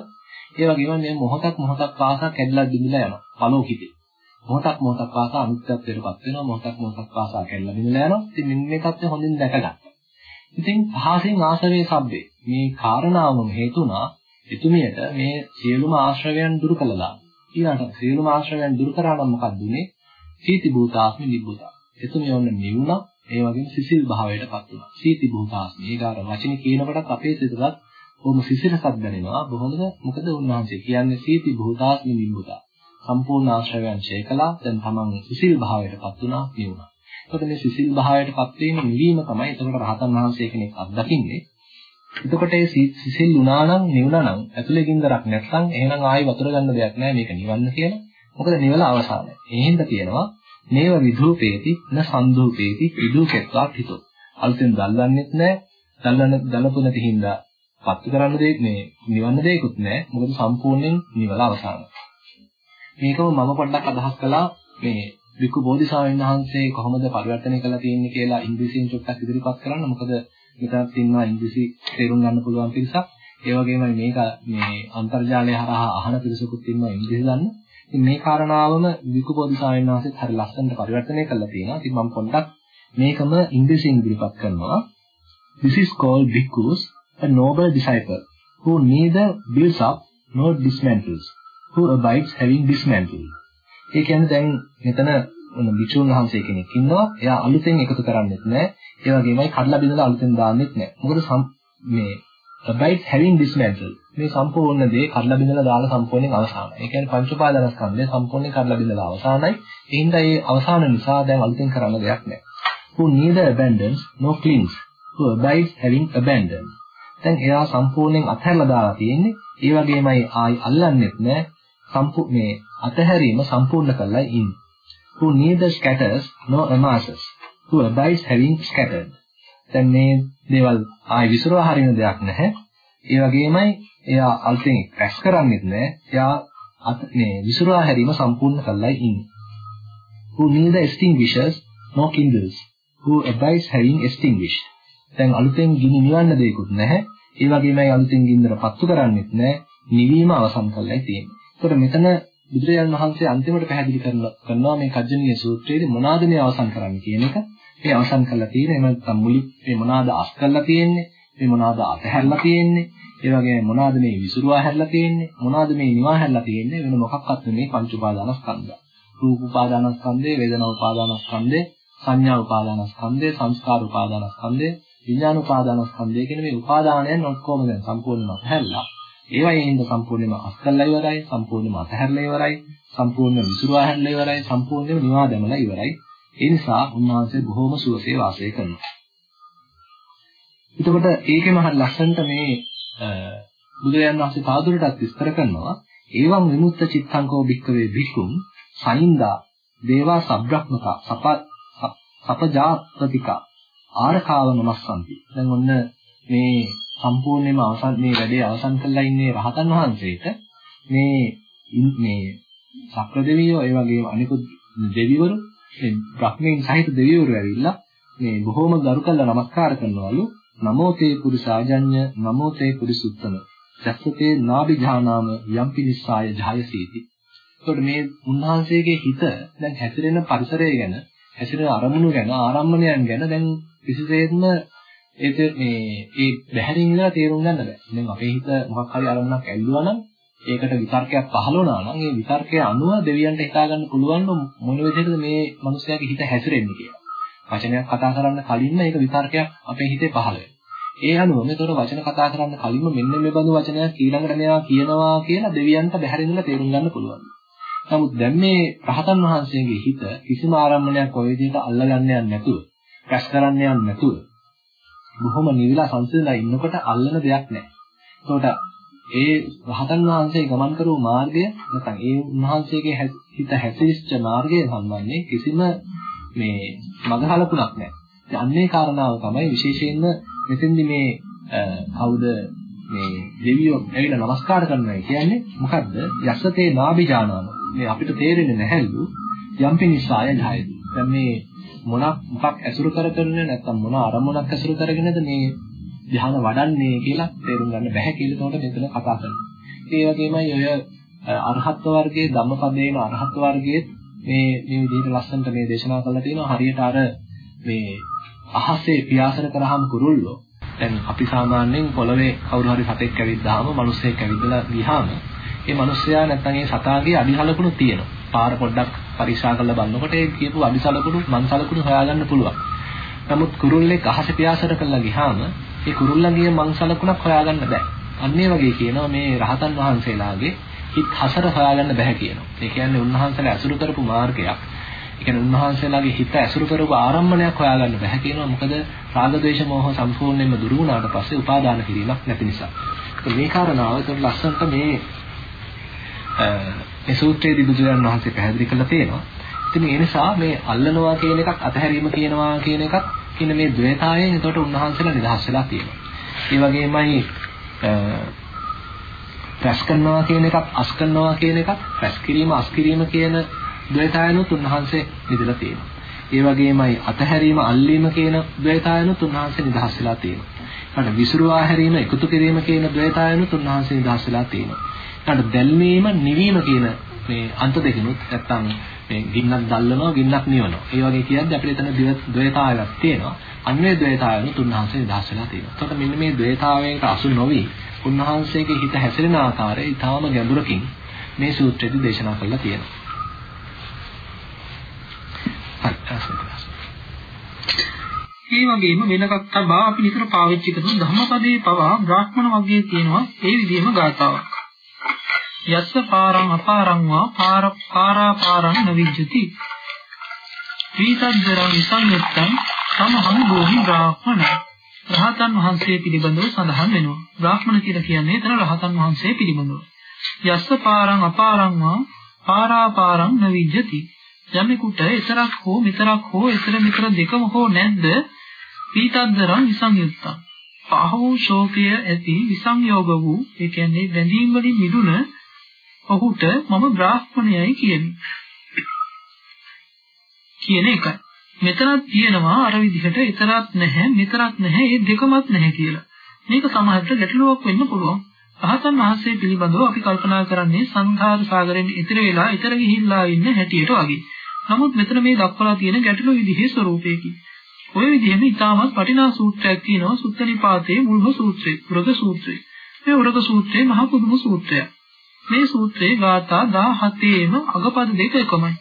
ඒ වගේම මේ මොහොතක් මොහොතක් පාසා කැඩලා බිඳලා යනවා. පලෝකිතේ. මොහොතක් මොහොතක් පාසා අනිත්‍යත්වයටපත් වෙනවා. මොහොතක් මොහොතක් පාසා කැඩලා බිඳලා යනවා. ඉතින් මෙන්න මේ தත්ත්වය හොඳින් දැකගත්තා. ඉතින් පහසෙන් ආශ්‍රවේ සබ්බේ. මේ කාරණාවම හේතුණා එතුමියට මේ සියලුම ආශ්‍රවයන් දුරු කළා. ඊළඟට සියලුම ආශ්‍රවයන් දුරු කරා නම් මොකක්ද උනේ? සීති භූතාස්මි නිබ්බුතා. එතුමිය ඔන්න නිවුණා. ඒ වගේම සිසිල් භාවයටපත් වුණා. සීති භූතාස්මි. ඒක අර වචනේ කියනකොටත් අපේ සිතට බොහොම සිසිලසක් දැනෙනවා. බොහොමද? මොකද උන්වහන්සේ කියන්නේ සීති භූතාස්මි නිබ්බුතා. සම්පූර්ණ ආශ්‍රවයන් ඡේ කළා. දැන් තමන් සිසිල් භාවයටපත් වුණා, නිවුණා. එතකොට මේ සිසිල් භාවයටපත් වීම නිවීම තමයි එතකොට රහතන් වහන්සේ කෙනෙක් අත්දකින්නේ. එතකොට ඒ සිසිල් වුණා නම් නිවුණා නම් ඇතුලේ ගින්දරක් නැත්නම් එහෙනම් ආයි වතුර ගන්න දෙයක් නැහැ මේක නිවන්න කියලා. මොකද නිවල අවසානයි. ඒ හින්දා කියනවා නේව විධූපේති න සන්ධූපේති විදූකෙත්වා හිතෝ. අලුතෙන් දල්වන්නෙත් නැහැ. දල්වන්න දලපු නැති හින්දා පත්තු කරන්න දෙයක් මේ නිවන්න දෙයක්වත් නැහැ. මොකද සම්පූර්ණයෙන් නිවල අවසానයි. මේකම මම පොඩ්ඩක් අදහස් කළා මේ විකු බෝධිසාවෙන් වහන්සේ කොහොමද පරිවර්තනය කළා තියෙන්නේ කියලා ඉංග්‍රීසියෙන් චුට්ටක් ඉදිරිපත් කරන්න. මොකද මෙතනත් ඉන්නවා ඉංග්‍රීසි තේරුම් ගන්න පුළුවන් පිරිසක්. ඒ වගේම මේක මේ අන්තර්ජාලය හරහා අහන පිරිසකුත් ඉන්නවා ඉංග්‍රීසි දන්න. ඉතින් මේ කාරණාවම විකු බෝධිසාවෙන් වහන්සේත් හරි ලස්සනට පරිවර්තනය කළා තියෙනවා. ඉතින් මම පොඩ්ඩක් මේකම ඉංග්‍රීසියෙන් ඉදිරිපත් කරනවා. This is called bhikkhus a noble disciple who neither builds up nor dismantles who abides having dismantled. ඒ කියන්නේ දැන් මෙතන මොන භික්ෂුන් වහන්සේ කෙනෙක් ඉන්නවා. එයා අලුතෙන් එකතු කරන්නේත් නැහැ. ඒ වගේමයි කඩලා බිඳලා අලුතෙන් දාන්නෙත් නැහැ. මොකද මේ abides having dismantled. මේ සම්පූර්ණ දේ කඩලා බිඳලා දාලා සම්පූර්ණයෙන් අවසానයි. ඒ කියන්නේ පංච උපාදානස්කන්ධය සම්පූර්ණයෙන් කඩලා බිඳලා අවසానයි. ඒ හින්දා මේ අවසාන නිසා දැන් අලුතෙන් කරන්න දෙයක් නැහැ. who neither abandons nor clings. who abides having abandoned. දැන් එයා සම්පූර්ණයෙන් අත්හැරලා දාලා තියෙන්නේ. ඒ වගේමයි ආයි අල්ලන්නෙත් නැහැ. සම්පූ මේ අතහැරීම සම්පූර්ණ කරලා ඉන්නේ. who neither scatters nor amasses. who abides having scattered. දැන් මේ දේවල් ආයි විසිරවා හරින දෙයක් නැහැ. ඒ වගේමයි එයා අල්පෙන් රැස් කරන්නේත් නැහැ. එයා මේ විසිරවා හැරීම සම්පූර්ණ කරලා ඉන්නේ. who neither extinguishes nor kindles. who abides having extinguished. දැන් අලුතෙන් ගිනි නිවන්න දෙයක්වත් නැහැ. ඒ වගේමයි අලුතෙන් ගින්දර පත්තු කරන්නේත් නැහැ. නිවීම අවසන් කරලා තියෙන්නේ. ඒකට මෙතන බුදුරජාණන් වහන්සේ අන්තිමට පැහැදිලි කරනවා මේ කජ්ජනීය සූත්‍රයේදී මොනවාද මේ අවසන් කරන්නේ කියන එක. මේ අවසන් කරලා තියෙන්නේ එහෙම නැත්නම් මුලි මේ මොනවාද අස් කරලා තියෙන්නේ? මේ මොනවාද අතහැරලා තියෙන්නේ? ඒ වගේම මොනවාද මේ විසුරුවා හැරලා තියෙන්නේ? මොනවාද මේ නිවා හැරලා තියෙන්නේ? වෙන මොකක්වත් නෙමේ පංච උපාදානස්කන්ධය. රූප උපාදානස්කන්ධය, වේදනා උපාදානස්කන්ධය, සංඥා උපාදානස්කන්ධය, සංස්කාර උපාදානස්කන්ධය, විඥාන උපාදානස්කන්ධය කියන මේ උපාදානයන් ඔක්කොම දැන් සම්පූර්ණයෙන්ම අතහැරලා ඒවා ඒ හින්දා සම්පූර්ණයෙන්ම අත්හැරලා ඉවරයි, සම්පූර්ණයෙන්ම අතහැරලා ඉවරයි, සම්පූර්ණ විසුරුවා හැරලා ඉවරයි, සම්පූර්ණයෙන්ම නිවා දැමලා ඉවරයි. ඒ නිසා උන්වහන්සේ බොහොම සුවසේ වාසය කරනවා. එතකොට ඒකෙම හරි ලස්සනට මේ බුදුරජාන් වහන්සේ පාදුරටත් විස්තර කරනවා. ඒවම් විමුක්ත චිත්තංකෝ භික්කවේ භික්ඛුම් සනින්දා දේවා සබ්‍රහ්මතා සප සපජාපතිකා ආරකාව නමස්සන්ති දැන් ඔන්න මේ සම්පූර්ණයෙන්ම අවසන් මේ වැඩේ අවසන් කරලා ඉන්නේ රහතන් වහන්සේට. මේ මේ සක්‍ර දෙවියෝ ඒ වගේම අනිකුත් දෙවිවරු මේ බ්‍රහ්මයන් සහිත දෙවිවරු ඇවිල්ලා මේ බොහෝම ගරු කරලා නමස්කාර කරනවලු. නමෝ තේ පුරිසාජඤ්ඤ නමෝ තේ පුරිසුත්තම සස්සතේ නාභිජානාම යම්පි නිස්සාය ජායසීති එතකොට මේ උන්වහන්සේගේ හිත දැන් හැසිරෙන පරිසරය ගැන හැසිරෙන අරමුණු ගැන ආරම්මණයන් ගැන දැන් කිසිසේත්ම ඒක මේ ඒ බැහැරින් ඉඳලා තේරුම් ගන්න බෑ. දැන් අපේ හිත මොකක් හරි අරමුණක් ඇල්ලුවා නම් ඒකට විතර්කයක් පහළ වුණා නම් ඒ විතර්කයේ අනුව දෙවියන්ට හිතා ගන්න පුළුවන් මොන විදිහටද මේ මිනිස්යාගේ හිත හැසිරෙන්නේ කියලා. වචනයක් කතා කරන්න කලින්ම ඒක විතර්කයක් අපේ හිතේ පහළ වෙනවා. ඒ අනුව මේතකොට වචන කතා කරන්න කලින්ම මෙන්න මේ බඳු වචනයක් ඊළඟට මෙයා කියනවා කියලා දෙවියන්ට බැහැරින්දලා තේරුම් ගන්න පුළුවන්. නමුත් දැන් මේ රහතන් වහන්සේගේ හිත කිසිම ආරම්භණයක් ඔය විදිහට අල්ලගන්න යන්නේ නැතුව, ප්‍රැස් කරන්න යන්නේ නැතුව බොහොම නිවිලා සංසිඳලා ඉන්නකොට අල්ලන දෙයක් නැහැ. ඒකට ඒ රහතන් වහන්සේ ගමන් කරපු මාර්ගය නැත්නම් ඒ උන්වහන්සේගේ හිත හැසිරිච්ච මාර්ගය සම්බන්ධයෙන් කිසිම මේ මගහලකුණක් නැහැ. ඉතින් අන්නේ කාරණාව තමයි විශේෂයෙන්ම මෙතෙන්දි මේ කවුද මේ දෙවියෝ ඇවිල්ලා নমස්කාර කරනවා කියන්නේ මොකද්ද? යසතේ නාභිජානන. මේ අපිට තේරෙන්නේ නැහැලු යම්පි නිසාය ජායති. දැන් මේ මොනක් මොකක් ඇසුරු කරගෙන නැත්නම් මොන අරමුණක් ඇසුරු කරගෙනද මේ ධ්‍යාන වඩන්නේ කියලා තේරුම් ගන්න බැහැ කියලා උඩ මෙතන කතා කරනවා. ඒ වගේමයි ඔය අරහත් වර්ගයේ ධම්මපදේන අරහත් වර්ගයේ මේ මේ විදිහට ලස්සනට මේ දේශනා කරලා තියෙනවා හරියට අර මේ අහසේ පියාසන කරාම කුරුල්ලෝ දැන් අපි සාමාන්‍යයෙන් පොළවේ කවුරු හරි සතෙක් ඇවිද්දාම මිනිස්සෙක් ඇවිදලා ගියාම ඒ මිනිස්සයා නැත්තම් ඒ සතාගේ අඩිහලකුණු තියෙනවා. පාර පොඩ්ඩක් පරීක්ෂා කරලා බලනකොට ඒ කියපු අඩිසලකුණු මන්සලකුණු හොයාගන්න පුළුවන්. නමුත් කුරුල්ලෙක් අහසේ පියාසන කරලා ගියාම ඒ කුරුල්ලන්ගේ මංසලකුණක් හොයාගන්න බෑ. අන්න ඒ වගේ කියනවා මේ රහතන් වහන්සේලාගේ හිත හසර හොයාගන්න බෑ කියනවා. ඒ කියන්නේ උන්වහන්සේලා ඇසුරු කරපු මාර්ගයක්. ඒ කියන්නේ උන්වහන්සේලාගේ හිත ඇසුරු කරපු ආරම්භණයක් හොයාගන්න බෑ කියනවා. මොකද රාග ද්වේෂ මෝහ සම්පූර්ණයෙන්ම දුරු වුණාට පස්සේ උපාදාන කිරීමක් නැති නිසා. මේ කාරණාව ඒක ලස්සනට මේ මේ සූත්‍රයේදී බුදුරජාණන් වහන්සේ පැහැදිලි කරලා තියෙනවා. ඉතින් ඒ නිසා මේ අල්ලනවා කියන එකක් අතහැරීම කියනවා කියන එකක් කියන මේ ද්වේතාවයෙන් එතකොට උන්වහන්සේලා නිදහස් වෙලා තියෙනවා. ඒ වගේමයි රැස් කරනවා කියන එකත් අස් කරනවා කියන එකත් රැස් කිරීම අස් කිරීම කියන ද්වේතාවයනුත් උන්වහන්සේ නිදලා තියෙනවා. ඒ වගේමයි අතහැරීම අල්ලීම කියන ද්වේතාවයනුත් උන්වහන්සේ නිදහස් වෙලා තියෙනවා. ඊට විසිරුවා හැරීම එකතු කිරීම කියන ද්වේතාවයනුත් උන්වහන්සේ නිදහස් වෙලා තියෙනවා. ඊට දැල්වීම නිවීම කියන මේ අන්ත දෙකනොත් නැත්තම් මේ ගින්නක් දැල්ලනවා ගින්නක් නිවනවා. ඒ වගේ කියන්නේ අපිට එතන ද්වේතාවයක් තියෙනවා. අන්නේ ද්වේතාවයන් තුන්වහන්සේ නිදහස් වෙලා තියෙනවා. එතකොට මෙන්න මේ ද්වේතාවයකට අසු නොවි උන්වහන්සේගේ හිත හැසිරෙන ආකාරය ඊටාම ගැඹුරකින් මේ සූත්‍රයේදී දේශනා කරලා තියෙනවා. ඒ වගේම වෙනකක් තබා අපි නිතර පාවිච්චි කරන ධම්මපදයේ පවා බ්‍රාහ්මණ වර්ගයේ තියෙනවා ඒ විදිහම ගාතාවක්. යස්ස පාරං අපාරං වා පාර පාරා පාරං නවිජ්ජති පීතද්දරං සංයුත්තං සමහං භූමි බ්‍රාහ්මණ රහතන් වහන්සේ පිළිබඳව සඳහන් වෙනවා. බ්‍රාහ්මණ කියලා කියන්නේ එතන රහතන් වහන්සේ පිළිබඳව. යස්ස පාරං අපාරං වා පාරා පාරං නවිජ්ජති. යමෙකුට එතරක් හෝ මෙතරක් හෝ එතර මෙතර දෙකම හෝ නැද්ද? පීතද්දරං විසංයුත්තං. පහෝ ශෝකය ඇති විසංයෝග වූ ඒ කියන්නේ බැඳීම් වලින් මිදුන ඔහුට මම බ්‍රාහ්මණයයි කියන්නේ. කියන එකයි. මෙතනක් තියෙනවා අර විදිහට ඊතරක් නැහැ මෙතරක් නැහැ මේ දෙකමත් නැහැ කියලා. මේක සමහරට ගැටලුවක් වෙන්න පුළුවන්. රහතන් වහන්සේ පිළිබඳව අපි කල්පනා කරන්නේ සංඝාර සාගරයෙන් ඉතර වෙලා ඉතර ගිහිල්ලා ඉන්න හැටියට වගේ. නමුත් මෙතන මේ දක්වලා තියෙන ගැටලු විදිහේ ස්වરૂපයකින්. ওই විදිහෙම ඊටමත් වටිනා සූත්‍රයක් තියෙනවා සුත්තනිපාතේ මුල්ම සූත්‍රය, වෘග සූත්‍රය. මේ වෘග සූත්‍රය මහ පුදුම සූත්‍රයක්. මේ සූත්‍රයේ ගාථා 17ේම අගපද දෙක එකමයි.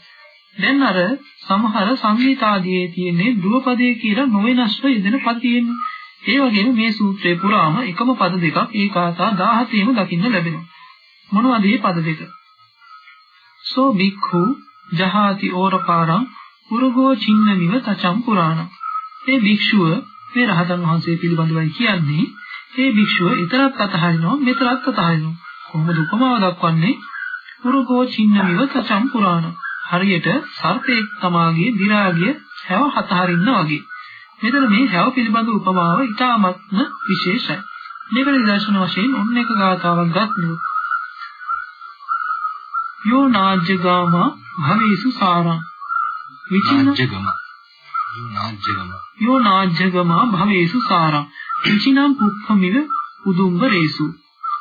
දැන් අර සමහර සංගීතාදියේ තියෙන්නේ ධ්‍රුවපදයේ කියලා නොවෙනස්ව යෙදෙන පද තියෙන්නේ. ඒ වගේම මේ සූත්‍රයේ පුරාම එකම පද දෙකක් ඒ ගාථා 17ේම දකින්න ලැබෙනවා. මොනවද මේ පද දෙක? සෝ බික්ඛු ජහාති ඕරපාරං පුරගෝ චින්නමිව තචම් පුරාණ. මේ භික්ෂුව මේ රහතන් වහන්සේ පිළිබඳවයි කියන්නේ. මේ භික්ෂුව ඊතරත් අතහරිනවා මෙතරත් අතහරිනවා. කොහොමද උපමාව දක්වන්නේ? පුරගෝ චින්නමිව තචම් පුරාණ. හරියට සර්පෙක් තමාගේ දි รา ගිය හැව හතහරින්න වගේ. මෙතන මේ හැව පිළිබඳ උපමාව ඉතාමත්ම විශේෂයි. මේක නිදර්ශන වශයෙන් ඔන්න එක ගාතාවක් ගන්නොත් යෝ නාජ්ජගාම භවේසු සාරං. විචිනජ්ජගම යෝ නාජ්ජගම යෝ නාජ්ජගම භවේසු සාරං. විචිනම් පුක්ඛමිව උදුම්බරේසු.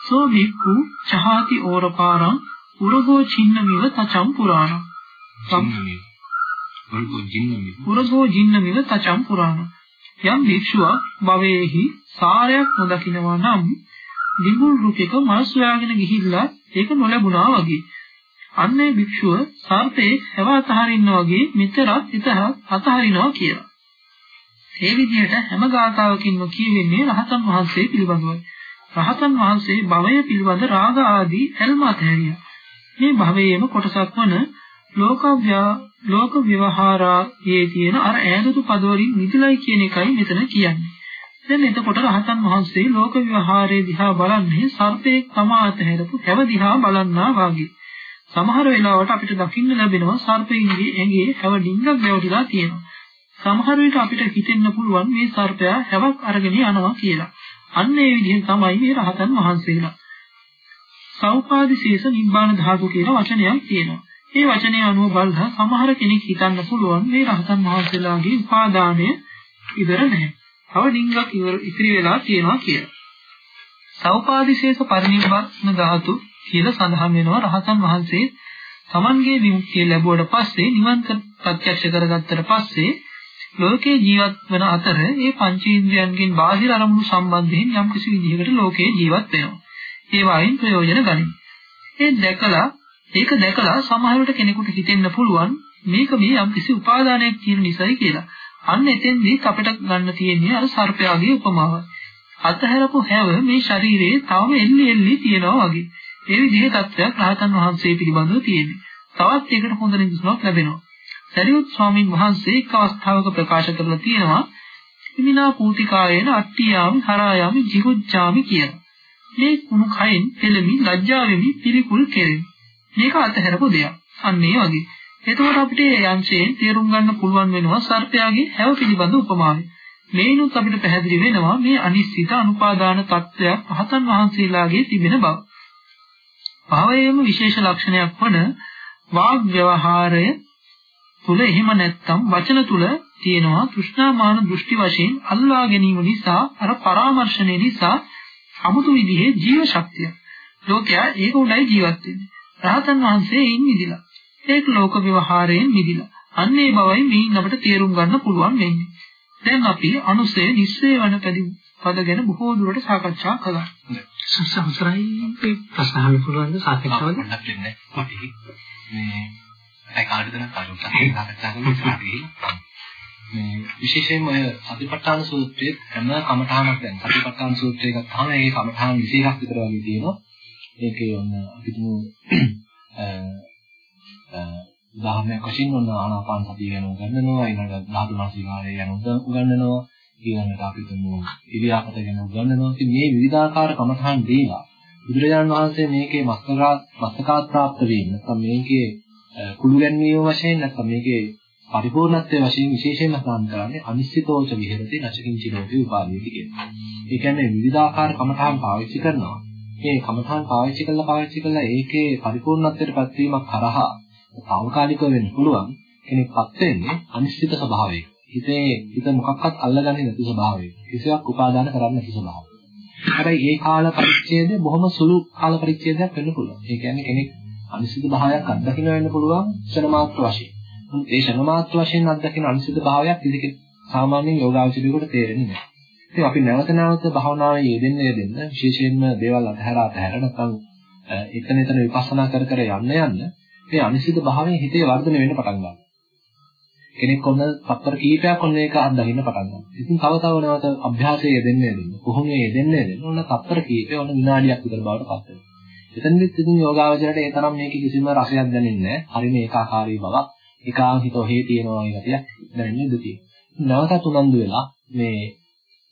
සෝ වික්ඛු චහාති ඕරපාරං උරගෝ චින්නමිව තචම් පුරාණං චින්නමිව උරගෝ ජින්නමිව තචම් පුරාණං යම් භික්ෂුවක් භවයේහි සාරයක් නොදකිනවා නම් දිගුල් රුකෙක මල් සොයාගෙන ගිහිල්ලා ඒක නොලැබුණා වගේ අන්නේ භික්ෂුව සර්පේ හැව අතහරින්න වගේ මෙතරත් ඉතහත් අතහරිනවා කියලා. මේ විදිහට හැම ගාථාවකින්ම කියවෙන්නේ රහතන් වහන්සේ පිළිබඳවයි. රහතන් වහන්සේ භවය පිළිබඳ රාග ආදී ඇල්ම අතහැරියා. මේ භවයේම කොටසක් වන ලෝක ව්‍යවහාරයේ තියෙන අර ඈඳුතු පදවලින් නිදලයි කියන එකයි මෙතන කියන්නේ. දැන් එතකොට රහතන් වහන්සේ ලෝක ව්‍යවහාරයේ දිහා බලන්නේ සර්පේ තමා අතහැරපු හැව දිහා බලන්නා වාගේ. සමහර වෙලාවට අපිට දකින්න ලැබෙනවා සර්පයින්ගේ ඇඟේ හැව ඩිංගක් වැවටිලා තියෙනවා. සමහර විට අපිට හිතෙන්න පුළුවන් මේ සර්පයා හැවක් අරගෙන යනවා කියලා. අන්න ඒ විදිහෙන් තමයි මේ රහතන් වහන්සේලා. සෞපාදිශේෂ නිබ්බාන ධාතු කියලා වචනයක් තියෙනවා. මේ වචනය අනුව බලලා සමහර කෙනෙක් හිතන්න පුළුවන් මේ රහතන් වහන්සේලාගේ උපාදානය ඉවර නැහැ. තව ඩිංගක් ඉවර ඉතිරි වෙලා තියෙනවා කියලා. සෞපාදිශේෂ පරිනිබ්බාන ධාතු කියලා සඳහන් වෙනවා රහතන් වහන්සේ තමන්ගේ විමුක්තිය ලැබුවට පස්සේ නිවන් ප්‍රත්‍යක්ෂ කරගත්තට පස්සේ ලෝකේ ජීවත් වන අතර මේ පංචේන්ද්‍රයන්ගෙන් බාහිර අරමුණු සම්බන්ධයෙන් යම් කිසි විදිහකට ලෝකේ ජීවත් වෙනවා. ඒ වයින් ප්‍රයෝජන ගනිමු. ඒ දැකලා ඒක දැකලා සමහරවිට කෙනෙකුට හිතෙන්න පුළුවන් මේක මේ යම් කිසි උපාදානයක් තියෙන නිසායි කියලා. අන්න එතෙන්දී අපිට ගන්න තියෙන්නේ අර සර්පයාගේ උපමාවයි. අතහැරපු හැව මේ ශරීරයේ තවම එල්ලි එල්ලි තියෙනවා වගේ. ඒ විදිහේ தත්වයක් රහතන් වහන්සේ පිළිබඳව තියෙනවා. තවත් ඒකට හොඳ නිදසුනක් ලැබෙනවා. සරියුත් ස්වාමීන් වහන්සේ එක් අවස්ථාවක ප්‍රකාශ කරලා තියෙනවා හිමිනා පූතිකායේන අට්ඨියාමි හරායාමි ජිහුච්ඡාමි කියන. මේ කුණු කයින් පෙළමි ලැජ්ජාවෙමි පිළිකුල් කෙරෙන. මේක අතහැරපු දෙයක්. අන්න ඒ වගේ. එතකොට අපිට යම්සේ තේරුම් ගන්න පුළුවන් වෙනවා සර්පයාගේ හැව පිළිබඳ උපමාවයි. මේනොත් අපිට පැහැදිලි වෙනවා මේ අනිශ්චිත අනුපාදාන తත්වයක් පහතන් වහන්සේලාගේ තිබෙන බව. භාවයේම විශේෂ ලක්ෂණයක් වන වාග් ව්‍යවහාරය තුල එහෙම නැත්නම් වචන තුල තියෙනවා કૃષ્ණාමාන දෘෂ්ටි වශයෙන් අල්ලා ගැනීම නිසා අර පරාමර්ශණය නිසා 아무තු විදිහේ ජීව ශක්තිය. ලෝකයා ඒක උඩයි ජීවත් වෙන්නේ. රහතන් වහන්සේ ඉන් මිදිලා. ඒක ලෝක ව්‍යවහාරයෙන් මිදිලා. අන්න ඒ බවයි මේන් අපිට තේරුම් ගන්න පුළුවන් වෙන්නේ. දැන් අපි අනුසය නිස්සය වන පද ගැන බොහෝ දුරට සාකච්ඡා කළා. සසහසරයි මේ ප්‍රශ්න අහන්න පුළුවන්ද සාකච්ඡාවද? පොඩ්ඩක් දෙන්න. මේ ඒ කාටද නම් කරුණක් සාකච්ඡා කරලා මේ විශේෂයෙන්ම ඔය සතිපට්ඨාන සූත්‍රයේ හැම කමඨානක් දැන් සතිපට්ඨාන සූත්‍රය ගත්තාම ඒකේ කමඨාන 21ක් විතර වගේ තියෙනවා. ඒකේ ඔන්න අපි තුමු [CLEARS THROAT] උදාහරණයක් වශයෙන් ඔන්න ආනාපාන සතිය ගැන උගන්වනවා ඊළඟට ධාතු මනසිකාරය ගැන උගන්වනවා ඊළඟට අපි තුමු ඉරියාපත ගැන උගන්වනවා ඉතින් මේ විවිධාකාර කමඨාන් දීලා බුදුරජාණන් වහන්සේ මේකේ මස්තකා මස්තකාත් પ્રાપ્ત වීම නැත්නම් මේකේ කුළු ගැන්වීම වශයෙන් නැත්නම් මේකේ පරිපූර්ණත්වයේ වශයෙන් විශේෂයෙන්ම සඳහන් කරන්නේ අනිශ්චිතෝච විහෙරති නචකින්චි ලෝකේ උපාදීති කියනවා. ඒ කියන්නේ විවිධාකාර කමඨාන් පාවිච්චි කරනවා. මේ කමඨාන් පාවිච්චි කළා පාවිච්චි කළා ඒකේ පරිපූර්ණත්වයට පත්වීමක් කරහා తాවකාලිකව වෙන්න පුළුවන් කෙනෙක්පත් වෙන්නේ අනිශ්චිත ස්වභාවයක. හිතේ හිත මොකක්වත් අල්ලගන්නේ නැති ස්වභාවයක. කිසියක් උපාදාන කරන්නේ නැති ස්වභාවයක. හැබැයි ඒ කාල පරිච්ඡේදය බොහොම සුළු කාල පරිච්ඡේදයක් වෙන්න පුළුවන්. ඒ කියන්නේ කෙනෙක් අනිශ්චිත භාවයක් අත්දකින්න වෙන්න පුළුවන් ක්ෂණ මාත්‍ර වශයෙන්. ඒ ක්ෂණ මාත්‍ර වශයෙන් අත්දකින අනිශ්චිත භාවයක් ඉදිකේ සාමාන්‍යයෙන් යෝගාවචරයකට තේරෙන්නේ නැහැ. ඉතින් අපි නැවත නැවත භාවනාවේ යෙදෙන්න යෙදෙන්න විශේෂයෙන්ම දේවල් අතහැර අතහැර නැත්නම් එතන එතන විපස්සනා කර කර යන්න යන්න මේ අනිශ්චිත භාවයෙන් හිතේ වර්ධනය වෙන්න පටන් ගන්නවා. කෙනෙක් ඔන්න පත්තර කීපයක් ඔන්න ඒක අත්දකින්න පටන් ගන්නවා. ඉතින් තව තව නැවත අභ්‍යාසයේ යෙදෙන්න යෙදෙන්න කොහොමද යෙදෙන්න යෙදෙන්න ඔන්න පත්තර කීපය ඔන්න විනාඩියක් විතර බවට පත් වෙනවා. එතනදිත් ඉතින් යෝගාවචරයට ඒ තරම් මේකේ කිසිම රසයක් දැනෙන්නේ නැහැ. හරිම ඒකාකාරී බවක්. ඒකාන්තිත ඔහේ තියෙනවා වගේ ගතියක් දැනෙන්නේ ඉඳ තියෙනවා. නැවතත් උනන්දු වෙලා මේ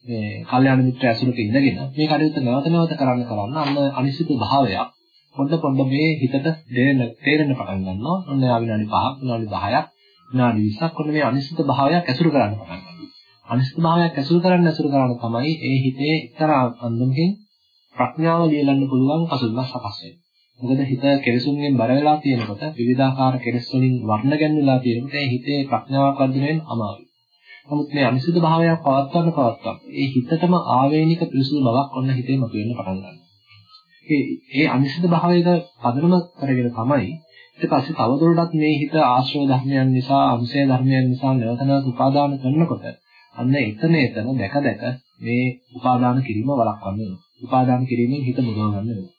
මේ කල්යාණ මිත්‍ර ඇසුරට ඉඳගෙන මේ කටයුත්ත නැවත නැවත කරන්න කරන්න අන්න අනිසිත භාවයක් පොඩ පොඩ මේ හිතට දෙන්න තේරෙන්න පටන් ගන්නවා. ඔන්න යා විනාඩි 5ක් විනාඩි 10ක් විනාඩි 20ක් ඔන්න මේ අනිසිත භාවයක් ඇසුරු කරන්න පටන් ගන්නවා. අනිසිත භාවයක් ඇසුරු කරන්න ඇසුරු කරන තමයි ඒ හිතේ එක්තරා අන්දමකින් ප්‍රඥාව ලියලන්න පුළුවන් පසුබිමක් සකස් වෙන්නේ. මොකද හිත කෙලෙසුන්ගෙන් බර වෙලා තියෙනකොට විවිධාකාර කෙලෙස් වලින් වර්ණ ගැන්විලා තියෙනකොට ඒ හිතේ ප්‍රඥාවක් වර්ධනය වෙන්න අමාරුයි. නමුත් මේ අනිසිත භාවයක් පවත්වන්න පවත්වන්න ඒ හිතටම ආවේනික පිරිසුදු බවක් ඔන්න හිතේ මතුවෙන්න පටන් ගන්නවා. ඒ ඒ අනිසිත භාවයක පදනම කරගෙන තමයි ඊට පස්සේ තවදුරටත් මේ හිත ආශ්‍රව ධර්මයන් නිසා අනුසය ධර්මයන් නිසා නැවත නැවත උපාදාන කරනකොට අන්න එතන එතන දැක දැක මේ උපාදාන කිරීම වළක්වන්න වෙනවා. උපාදාන කිරීමෙන් හිත මුදව ගන්න වෙනවා.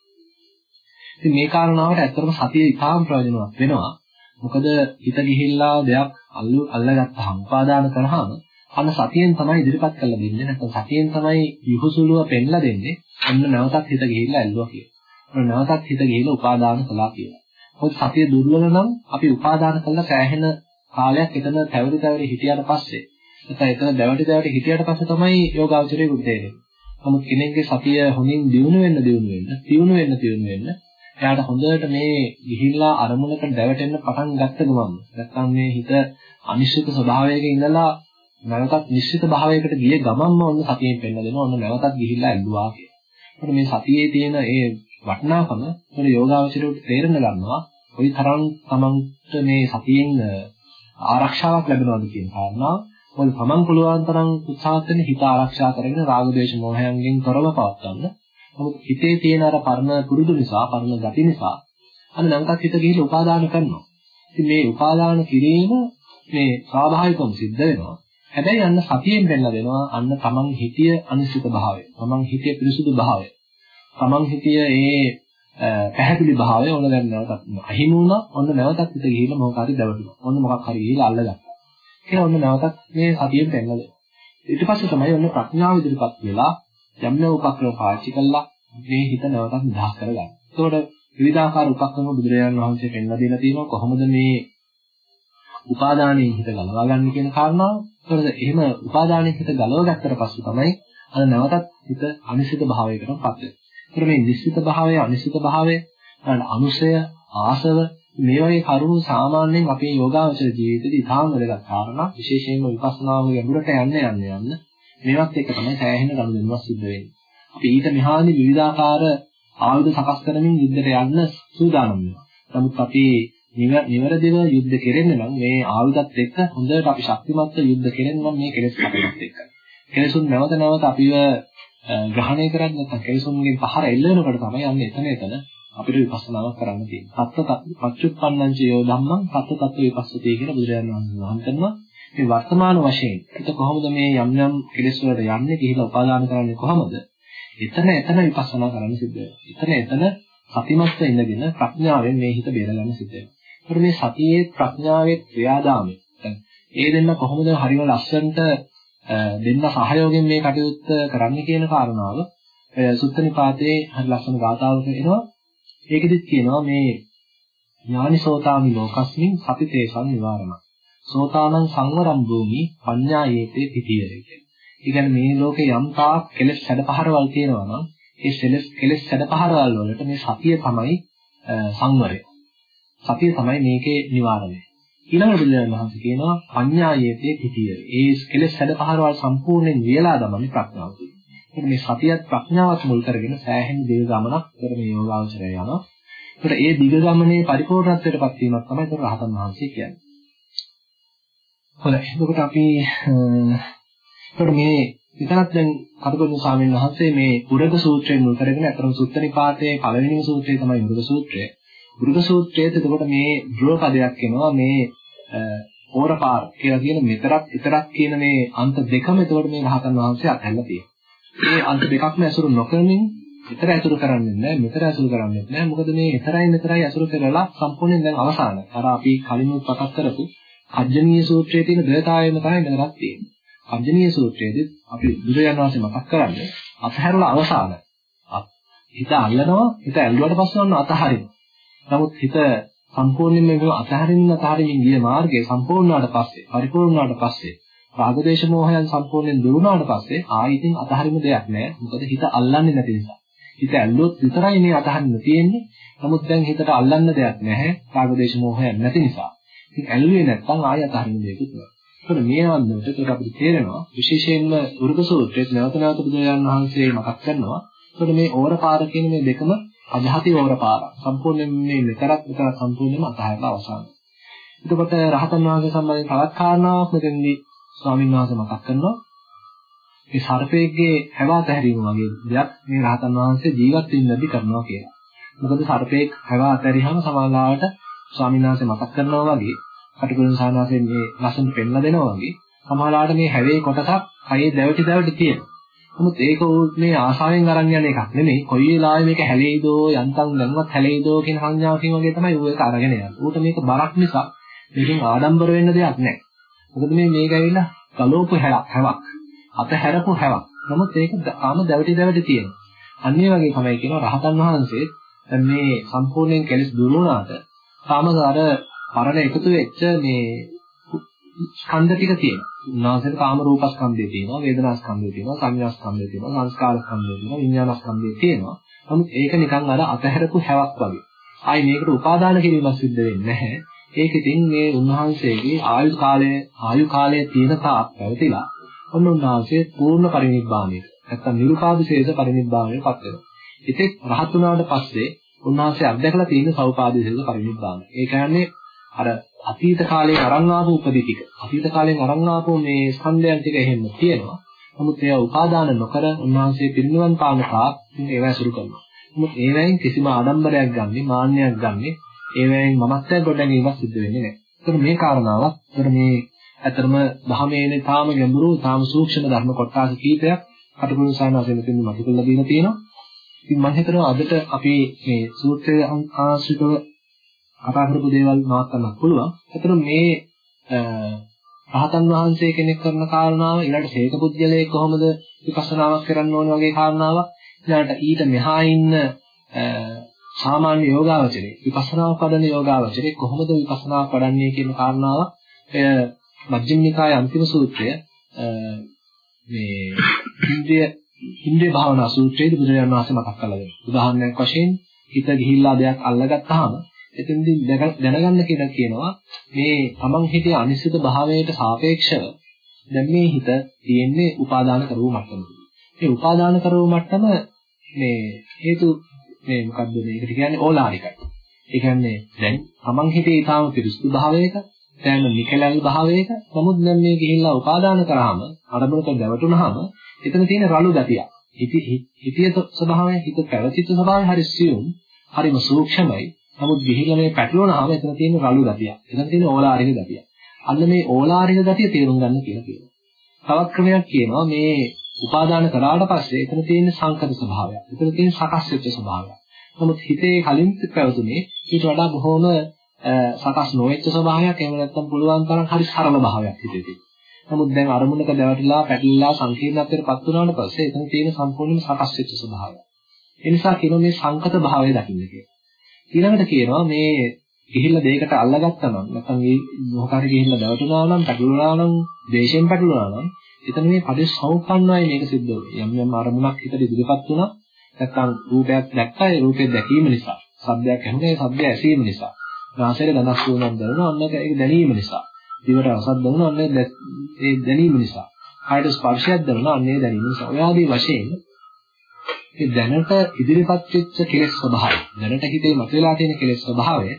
ඉතින් මේ කාරණාවට ඇත්තටම සතිය ඉතාම ප්‍රයෝජනවත් වෙනවා. මොකද හිත ගිහිල්ලා දෙයක් අල්ලු අල්ලගත්තාම උපාදාන කරාම අන්න සතියෙන් තමයි ඉදිරිපත් කරලා දෙන්නේ. නැත්නම් සතියෙන් තමයි යහුසුලුව පෙන්ලා දෙන්නේ. අන්න නැවතත් හිත ගිහිල්ලා ඇල්ලුවා කියලා. අන්න නැවතත් හිත ගිහිල්ලා උපාදාන කළා කියලා. මොකද සතිය දුර්වල නම් අපි උපාදාන කළා සෑහෙන කාලයක් එතන තැවරි තැවරි හිටියට පස්සේ නැත්නම් එතන දැවටි දැවටි හිටියට පස්සේ තමයි යෝගාවචරයේ උදේන්නේ. නමුත් කෙනෙක්ගේ සතිය හොඳින් දියුණු වෙන්න දියුණු වෙන්න, දියුණු වෙන්න දියුණු වෙන්න එයාට හොඳට මේ ගිහිල්ලා අරමුණකට දැවටෙන්න පටන් ගත්ත ගමන් නැත්නම් මේ හිත අනිශ්චිත ස්වභාවයක ඉඳලා නැවතත් නිශ්චිත භාවයකට ගිය ගමන්ම ඔන්න සතියෙන් පෙන්න දෙනවා ඔන්න නැවතත් ගිහිල්ලා ඇල්ලුවා කියලා. මේ සතියේ තියෙන ඒ වටිනාකම මොන යෝගාවචරයට තේරෙන්න ගන්නවා. කොයි තරම් තමන්ට මේ සතියෙන් ආරක්ෂාවක් ලැබෙනවද කියන කාරණාව. මොකද තමන් පුළුවන් තරම් උත්සාහ කරන හිත ආරක්ෂා කරගෙන රාග ද්වේෂ මොහයන්ගෙන් තොරව පවත්වන්න. නමුත් හිතේ තියෙන අර පරණ පුරුදු නිසා, පරණ ගති නිසා අන්න නැවතත් හිත ගිහිල්ලා උපාදාන කරනවා. ඉතින් මේ උපාදාන කිරීම මේ ස්වාභාවිකවම සිද්ධ වෙනවා. හැබැයි අන්න සතියෙන් බෙල්ල දෙනවා අන්න තමන් හිතිය අනිසිත භාවය. තමන් හිතිය පිරිසුදු භාවය. තමන් හිතිය ඒ පැහැදිලි භාවය ඕන දැන් නැවතත් අහිමි වුණා. ඔන්න නැවතත් හිත ගිහිල්ලා මොකක් හරි දැවටුණා. ඔන්න මොකක් හරි ගිහිල්ලා අල්ලගත්තා. කියලා ඔන්න නැවතත් මේ සතියෙන් බෙල්ල දෙනවා. ඊට පස්සේ තමයි ඔන්න ප්‍රඥාව ඉදිරිපත් වෙලා යම් යම් උපක්‍රම පාවිච්චි කළා මේ හිත නැවතත් නිදහස් කරගන්න. ඒතකොට විවිධාකාර උපක්‍රම බුදුරජාණන් වහන්සේ පෙන්වා දීලා තියෙනවා කොහොමද මේ උපාදානයේ හිත ගලවා ගන්න කියන කාරණාව. ඒතකොට එහෙම උපාදානයේ හිත ගලව ගත්තට පස්සේ තමයි අර නැවතත් හිත අනිසිත භාවයකටපත් වෙන්නේ. ඒතර මේ නිශ්චිත භාවය අනිසිත භාවය අනුසය ආසව මේ වගේ කරුණු සාමාන්‍යයෙන් අපේ යෝගාවචර ජීවිතේදී ඉතාම වැදගත් කාරණා විශේෂයෙන්ම විපස්සනාව ගැඹුරට යන්න යන්න යන්න මේවත් එක තමයි සෑහෙන ගනුදෙනුවක් සිද්ධ වෙන්නේ. අපි ඊට මෙහාදී විවිධාකාර ආයුධ සකස් කරමින් යුද්ධයට යන්න සූදානම් වෙනවා. නමුත් අපි නිවැරදිව යුද්ධ කෙරෙන්න නම් මේ ආයුධත් එක්ක හොඳට අපි ශක්තිමත්ව යුද්ධ කෙරෙන්න නම් මේ කෙලෙස් කටයුත්තත් එක්ක. කෙලෙසුන් නැවත නැවත අපිව ග්‍රහණය කරන්නේ නැත්නම් කෙලෙසුන්ගෙන් පහර එල්ලෙනකොට තමයි යන්නේ එතන එතන අපිට විපස්සනාවක් කරන්න තියෙන්නේ. සත්ත පච්චුප්පන්නංච යෝ ධම්මං සත්ත තත්ත්ව විපස්සති කියලා බුදුරජාණන් වහන්සේ වහන් කරනවා. මේ වර්තමාන වශයෙන් හිත කොහොමද මේ යම් යම් කෙලෙස් වලට යන්නේ කියලා උපාදාන කරන්නේ කොහොමද? එතන එතන විපස්සනා කරන්න සිද්ධ වෙනවා. එතන එතන සතිමත්ව ඉඳගෙන ප්‍රඥාවෙන් මේ හිත බේරගන්න සිද්ධ වෙනවා. ඒකට මේ සතියේ ප්‍රඥාවේ ක්‍රියාදාමය. ඒ දෙන්න කොහොමද හරිම ලස්සනට දෙන්න සහයෝගයෙන් මේ කටයුත්ත කරන්න කියන කාරණාව සුත්තනිපාතේ හරි ලස්සන ගාථාවක එනවා. ඒකෙදිත් කියනවා මේ ඥානිසෝතාමි ලෝකස්මින් සතිතේසං නිවාරණ. සෝතානං සංවරම් භූමි පඤ්ඤායේතේ පිටියයි කියන්නේ. ඒ කියන්නේ මේ ලෝකේ යම් තාක් කෙලෙස් සැඩපහරවල් තියෙනවා නම් ඒ කෙලෙස් කෙලෙස් සැඩපහරවල් වලට මේ සතිය තමයි සංවරය. සතිය තමයි මේකේ නිවාරණය. ඊළඟ බුදුරජාණන් වහන්සේ කියනවා පඤ්ඤායේතේ පිටිය. ඒ කෙලෙස් සැඩපහරවල් සම්පූර්ණයෙන් වියලා දමන්නේ ප්‍රඥාව කියන්නේ. මේ සතියත් ප්‍රඥාවත් මුල් කරගෙන සෑහෙන දීර්ඝ ගමනක් කර මේ යෝගාවචරය යනවා. ඒකට ඒ දිග ගමනේ පරිපූර්ණත්වයටපත් වීමක් තමයි ඒක රහතන් වහන්සේ කියන්නේ. හොඳයි. එතකොට අපි ඒකට මේ විතරක් දැන් කටුකුරු ස්වාමීන් වහන්සේ මේ උරග සූත්‍රයෙන් මුල් කරගෙන අතරම සුත්තනිපාතයේ පළවෙනිම සූත්‍රය තමයි උරග සූත්‍රය. උරග සූත්‍රයේත් එතකොට මේ ධ්‍රුව පදයක් එනවා මේ ඕරපාර කියලා කියන මෙතරක් විතරක් කියන මේ අන්ත දෙකම එතකොට මේ රහතන් වහන්සේ අත්හැරලා තියෙනවා. මේ අන්ත දෙකක්ම ඇසුරු නොකරමින් විතර ඇසුරු කරන්නේ නැහැ මෙතර ඇසුරු කරන්නේ නැහැ මොකද මේ විතරයි මෙතරයි ඇසුරු කරලා සම්පූර්ණයෙන් දැන් අවසానයි. අර අපි කලින් උත්පත් කරපු අජ්ජනීය සූත්‍රයේ තියෙන ද්වේතාවයම තමයි මෙතනක් තියෙන්නේ. අජ්ජනීය සූත්‍රයේදී අපි බුදුරජාණන් වහන්සේ මතක් කරන්නේ අතහැරලා අවසాన. හිත අල්ලනවා හිත ඇල්ලුවට පස්සේ ඔන්න අතහරිනවා. නමුත් හිත සම්පූර්ණයෙන්ම මේක අතහරින්න අතහරින්න ගිය මාර්ගය සම්පූර්ණ වුණාට පස්සේ පරිපූර්ණ වුණාට පස්සේ රාගදේශ මොහයන් සම්පූර්ණයෙන් දුරු වුණාට පස්සේ ආයෙ ඉතින් අතහරින්න දෙයක් නැහැ. මොකද හිත අල්ලන්නේ නැති නිසා. හිත ඇල්ලුවොත් විතරයි මේ අතහරින්න තියෙන්නේ. නමුත් දැන් හිතට අල්ලන්න දෙයක් නැහැ. රාගදේශ මොහයන් නැති නිසා. ඉතින් ඇල්ලුවේ නැත්නම් ආයෙ අතහරින්න දෙයක් නෑ. ඒකට මේ වන්දනට ඒක අපිට තේරෙනවා විශේෂයෙන්ම උරුක සූත්‍රයේ නැවත නැවත බුදුරජාණන් වහන්සේ මතක් කරනවා. ඒකට මේ ඕරපාර කියන මේ දෙකම අජහති ඕරපාර. සම්පූර්ණයෙන් මේ මෙතරක් මෙතරක් සම්පූර්ණයෙන්ම අතහැරලා අවසానයි. එතකොට රහතන් වහන්සේ සම්බන්ධයෙන් තවත් කාරණාවක් මෙතනදී ස්වාමීන් වහන්සේ මතක් කරනවා. මේ සර්පයේ හැවා තැරීම වගේ දෙයක් මේ රහතන් වහන්සේ ජීවත් වෙන්නදී කරනවා කියලා. මොකද සර්පයේ හැවා තැරිහම සමාලාවට ස්වාමීන් වහන්සේ මතක් කරනවා වගේ කටුකුරුන් සානාසයෙන් මේ ලස්සන පෙන්ලා දෙනවා වගේ සමාලාවට මේ හැවේ කොටසක් හයේ දැවටි දැවටි තියෙනවා. නමුත් ඒක මේ ආශාවෙන් අරන් යන එකක් නෙමෙයි. කොයි වෙලාවෙ මේක හැලෙයිදෝ යන්තම් දැන්වත් හැලෙයිදෝ කියන සංඥාවකින් වගේ තමයි ඌ ඒක අරගෙන යන්නේ. ඌට මේක බරක් නිසා මේකෙන් ආඩම්බර වෙන්න දෙයක් නැහැ. මොකද මේ මේක ඇවිල්ලා ගලෝපු හැලක් හැවක්. අත හැරපු හැවක්. නමුත් ඒක තාම දැවටි දැවටි තියෙනවා. අන්න ඒ වගේ තමයි කියනවා රහතන් වහන්සේ මේ සම්පූර්ණයෙන් කෙලස් දුරු වුණාට තාම අර පරණ එකතු වෙච්ච මේ ස්කන්ධ ටික තියෙනවා. උන්වහන්සේට කාම රූප ස්කන්ධය තියෙනවා, වේදනා ස්කන්ධය තියෙනවා, සංඥා ස්කන්ධය තියෙනවා, සංස්කාර ස්කන්ධය තියෙනවා, විඥාන ස්කන්ධය තියෙනවා. නමුත් ඒක නිකන් අර අතහැරපු හැවක් වගේ. ආයි මේකට උපාදාන කිරීමක් සිද්ධ වෙන්නේ නැහැ. ඒක ඉතින් මේ උන්වහන්සේගේ ආයු කාලය ආයු කාලයේ තියෙන තාක් පැවතිලා ඔන්න උන්වහන්සේ පූර්ණ පරිනිබ්බාණයට නැත්තම් නිරුපාදිශේෂ පරිනිබ්බාණයට පත් වෙනවා. ඉතින් රහත් වුණාට පස්සේ උන්වහන්සේ අත්දැකලා තියෙන සෞපාදිශේෂ පරිනිබ්බාණය. ඒ කියන්නේ අර අතීත කාලේ අරන් ආපු උපදි ටික අතීත කාලෙන් අරන් ආපු මේ ස්කන්ධයන් ටික එහෙම තියෙනවා. නමුත් ඒවා උපාදාන නොකර උන්වහන්සේ පිරිනිවන් පාන තාක් ඒවා සුරු කරනවා. නමුත් ඒවෙන් කිසිම ආඩම්බරයක් ගන්නෙ මාන්නයක් ගන්නෙ ඒවෙන් මමත්වයක් ගොඩනැගීමක් සිද්ධ වෙන්නේ නැහැ. ඒතර මේ කාරණාවක් ඒතර මේ ඇතරම ධර්මයේනේ තාම ගැඹුරු තාම සූක්ෂම ධර්ම කොටස් කීපයක් අටපොළු සානාසෙන් මෙතන මතක කරලා දීලා තියෙනවා. ඉතින් මම හිතනවා අදට අපි මේ සූත්‍රයේ ආශ්‍රිතව කතා කරපු දේවල් නවත්තන්න පුළුවන්. ඒතර මේ රහතන් වහන්සේ කෙනෙක් කරන කාරණාව ඊළඟට හේක පුද්ගලයේ කොහොමද විපස්සනාවක් කරන්න ඕන වගේ කාරණාවක් ඊළඟට ඊට මෙහා ඉන්න සාමාන්‍ය යෝගාවචරේ විපස්සනාව කරන යෝගාවචරේ කොහොමද විපස්සනාව කරන්නේ කියන කාරණාව එය මජ්ක්‍ධිම නිකායේ අන්තිම සූත්‍රය මේ ඉන්ද්‍රිය ඉන්ද්‍රිය භාවනා සූත්‍රයේදී බුදුරජාණන් වහන්සේ මතක් කරලා දෙනවා. උදාහරණයක් වශයෙන් හිත ගිහිල්ලා දෙයක් අල්ලගත්තාම එතෙන්දී දැනගන්න කියලා කියනවා මේ තමන් හිතේ අනිශ්චිත භාවයට සාපේක්ෂව දැන් මේ හිත තියෙන්නේ උපාදාන කරවු මට්ටමක. මේ උපාදාන කරවු මට්ටම මේ හේතු මේ මොකද්ද මේකට කියන්නේ ඕලාරිකයි. ඒ කියන්නේ දැන් තමන් හිතේ ඊටාම පිරිසුදු භාවයක දැන් නිකලල් භාවයක නමුත් දැන් මේ ගිහිල්ලා උපාදාන කරාම අරමුණක දැවටුනහම එතන තියෙන රළු ගතිය. හිතිය ස්වභාවය හිත පැවතිච්ච ස්වභාවය හරි සියුම් හරිම සූක්ෂමයි නමුත් ගිහිල්ලා මේ පැටලුණාම එතන තියෙන රළු ගතිය. එතන තියෙන ඕලාරික ගතිය. අන්න මේ ඕලාරික ගතිය තේරුම් ගන්න කියලා කියනවා. තවත් ක්‍රමයක් කියනවා මේ උපාදාන කරාට පස්සේ එතන තියෙන සංකත ස්වභාවය. එතන තියෙන සකස් වෙච්ච ස්වභාවය. නමුත් හිතේ කලින් පැවතුනේ ඊට වඩා බොහොම සකස් නොවෙච්ච ස්වභාවයක් එහෙම නැත්නම් පුළුවන් තරම් හරි සරල භාවයක් හිතේ තියෙනවා. නමුත් දැන් අරමුණක දැවටිලා පැටලිලා සංකීර්ණත්වයට පත් වුණාට පස්සේ එතන තියෙන සම්පූර්ණයෙන්ම සකස් වෙච්ච ස්වභාවය. ඒ නිසා කියන මේ සංකත භාවය දකින්න කියලා. ඊළඟට කියනවා මේ ගිහිල්ලා දෙයකට අල්ලගත්තා නම් නැත්නම් ඒ මොහකාරී ගිහිල්ලා දවටුනා නම් පැටලුණා නම් දේශයෙන් පැටලුණා නම් එතන මේ පරිසම්පන්නවයි මේක සිද්ධ වෙන්නේ. යම් යම් අරමුණක් හිතට ඉදිරිපත් වුණා නැත්නම් රූපයක් දැක්කා ඒ රූපේ දැකීම නිසා, ශබ්දයක් ඇහුණා ඒ ශබ්දය ඇසීම නිසා, නාසයට ගඳක් සුවඳක් දැනුණා අන්න ඒක දැනීම නිසා, දිවට රසක් දැනුණා අන්න ඒ දැනීම නිසා, කායට ස්පර්ශයක් දැනුණා අන්න ඒ දැනීම නිසා. ඔය ආදී වශයෙන් ඒ දැනට ඉදිරිපත් වෙච්ච කෙලෙස් ස්වභාවය දැනට හිතේ මතුවලා තියෙන කෙලෙස් ස්වභාවය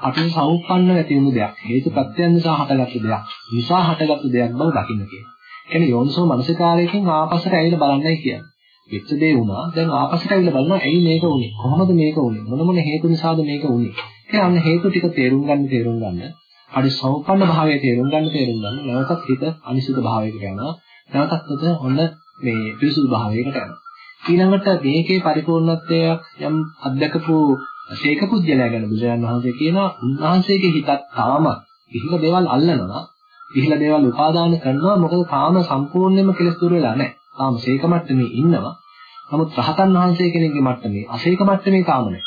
අපිට සෞපන්න ඇති වුණු දෙයක්. හේතු ප්‍රත්‍යයන් නිසා හටගත්තු දෙයක්. නිසා හටගත්තු දෙයක් බව දකින්න කියනවා. කියන්නේ යෝනිසෝ මනසිකාරයෙන් ආපස්සට ඇවිල්ලා බලන්නයි කියන්නේ. වෙච්ච දේ වුණා දැන් ආපස්සට ඇවිල්ලා බලනවා ඇයි මේක වුනේ? කොහොමද මේක වුනේ? මොන මොන හේතු නිසාද මේක වුනේ? කියලා අන්න හේතු ටික තේරුම් ගන්න තේරුම් ගන්න. හරි සෞපන්න භාවය තේරුම් ගන්න තේරුම් ගන්න. නැවතත් හිත අනිසිත භාවයකට යනවා. නැවතත් හිත ඔන්න මේ පිරිසුදු භාවයකට යනවා. ඊළඟට මේකේ පරිපූර්ණත්වයක් යම් අධ්‍යක්ෂපු ශේක පුජ්‍යලයා ගැන බුදුරජාණන් වහන්සේ කියනවා උන්වහන්සේගේ හිතත් තාමත් කිසිම දේවල් අල්ලනවා කිසිම දේවල් උපාදාන කරනවා මොකද තාම සම්පූර්ණයෙන්ම කෙලස් දුර වෙලා නැහැ. තාම ශේක මට්ටමේ ඉන්නවා. නමුත් රහතන් වහන්සේ කෙනෙක්ගේ මට්ටමේ අශේක මට්ටමේ තාම නැහැ.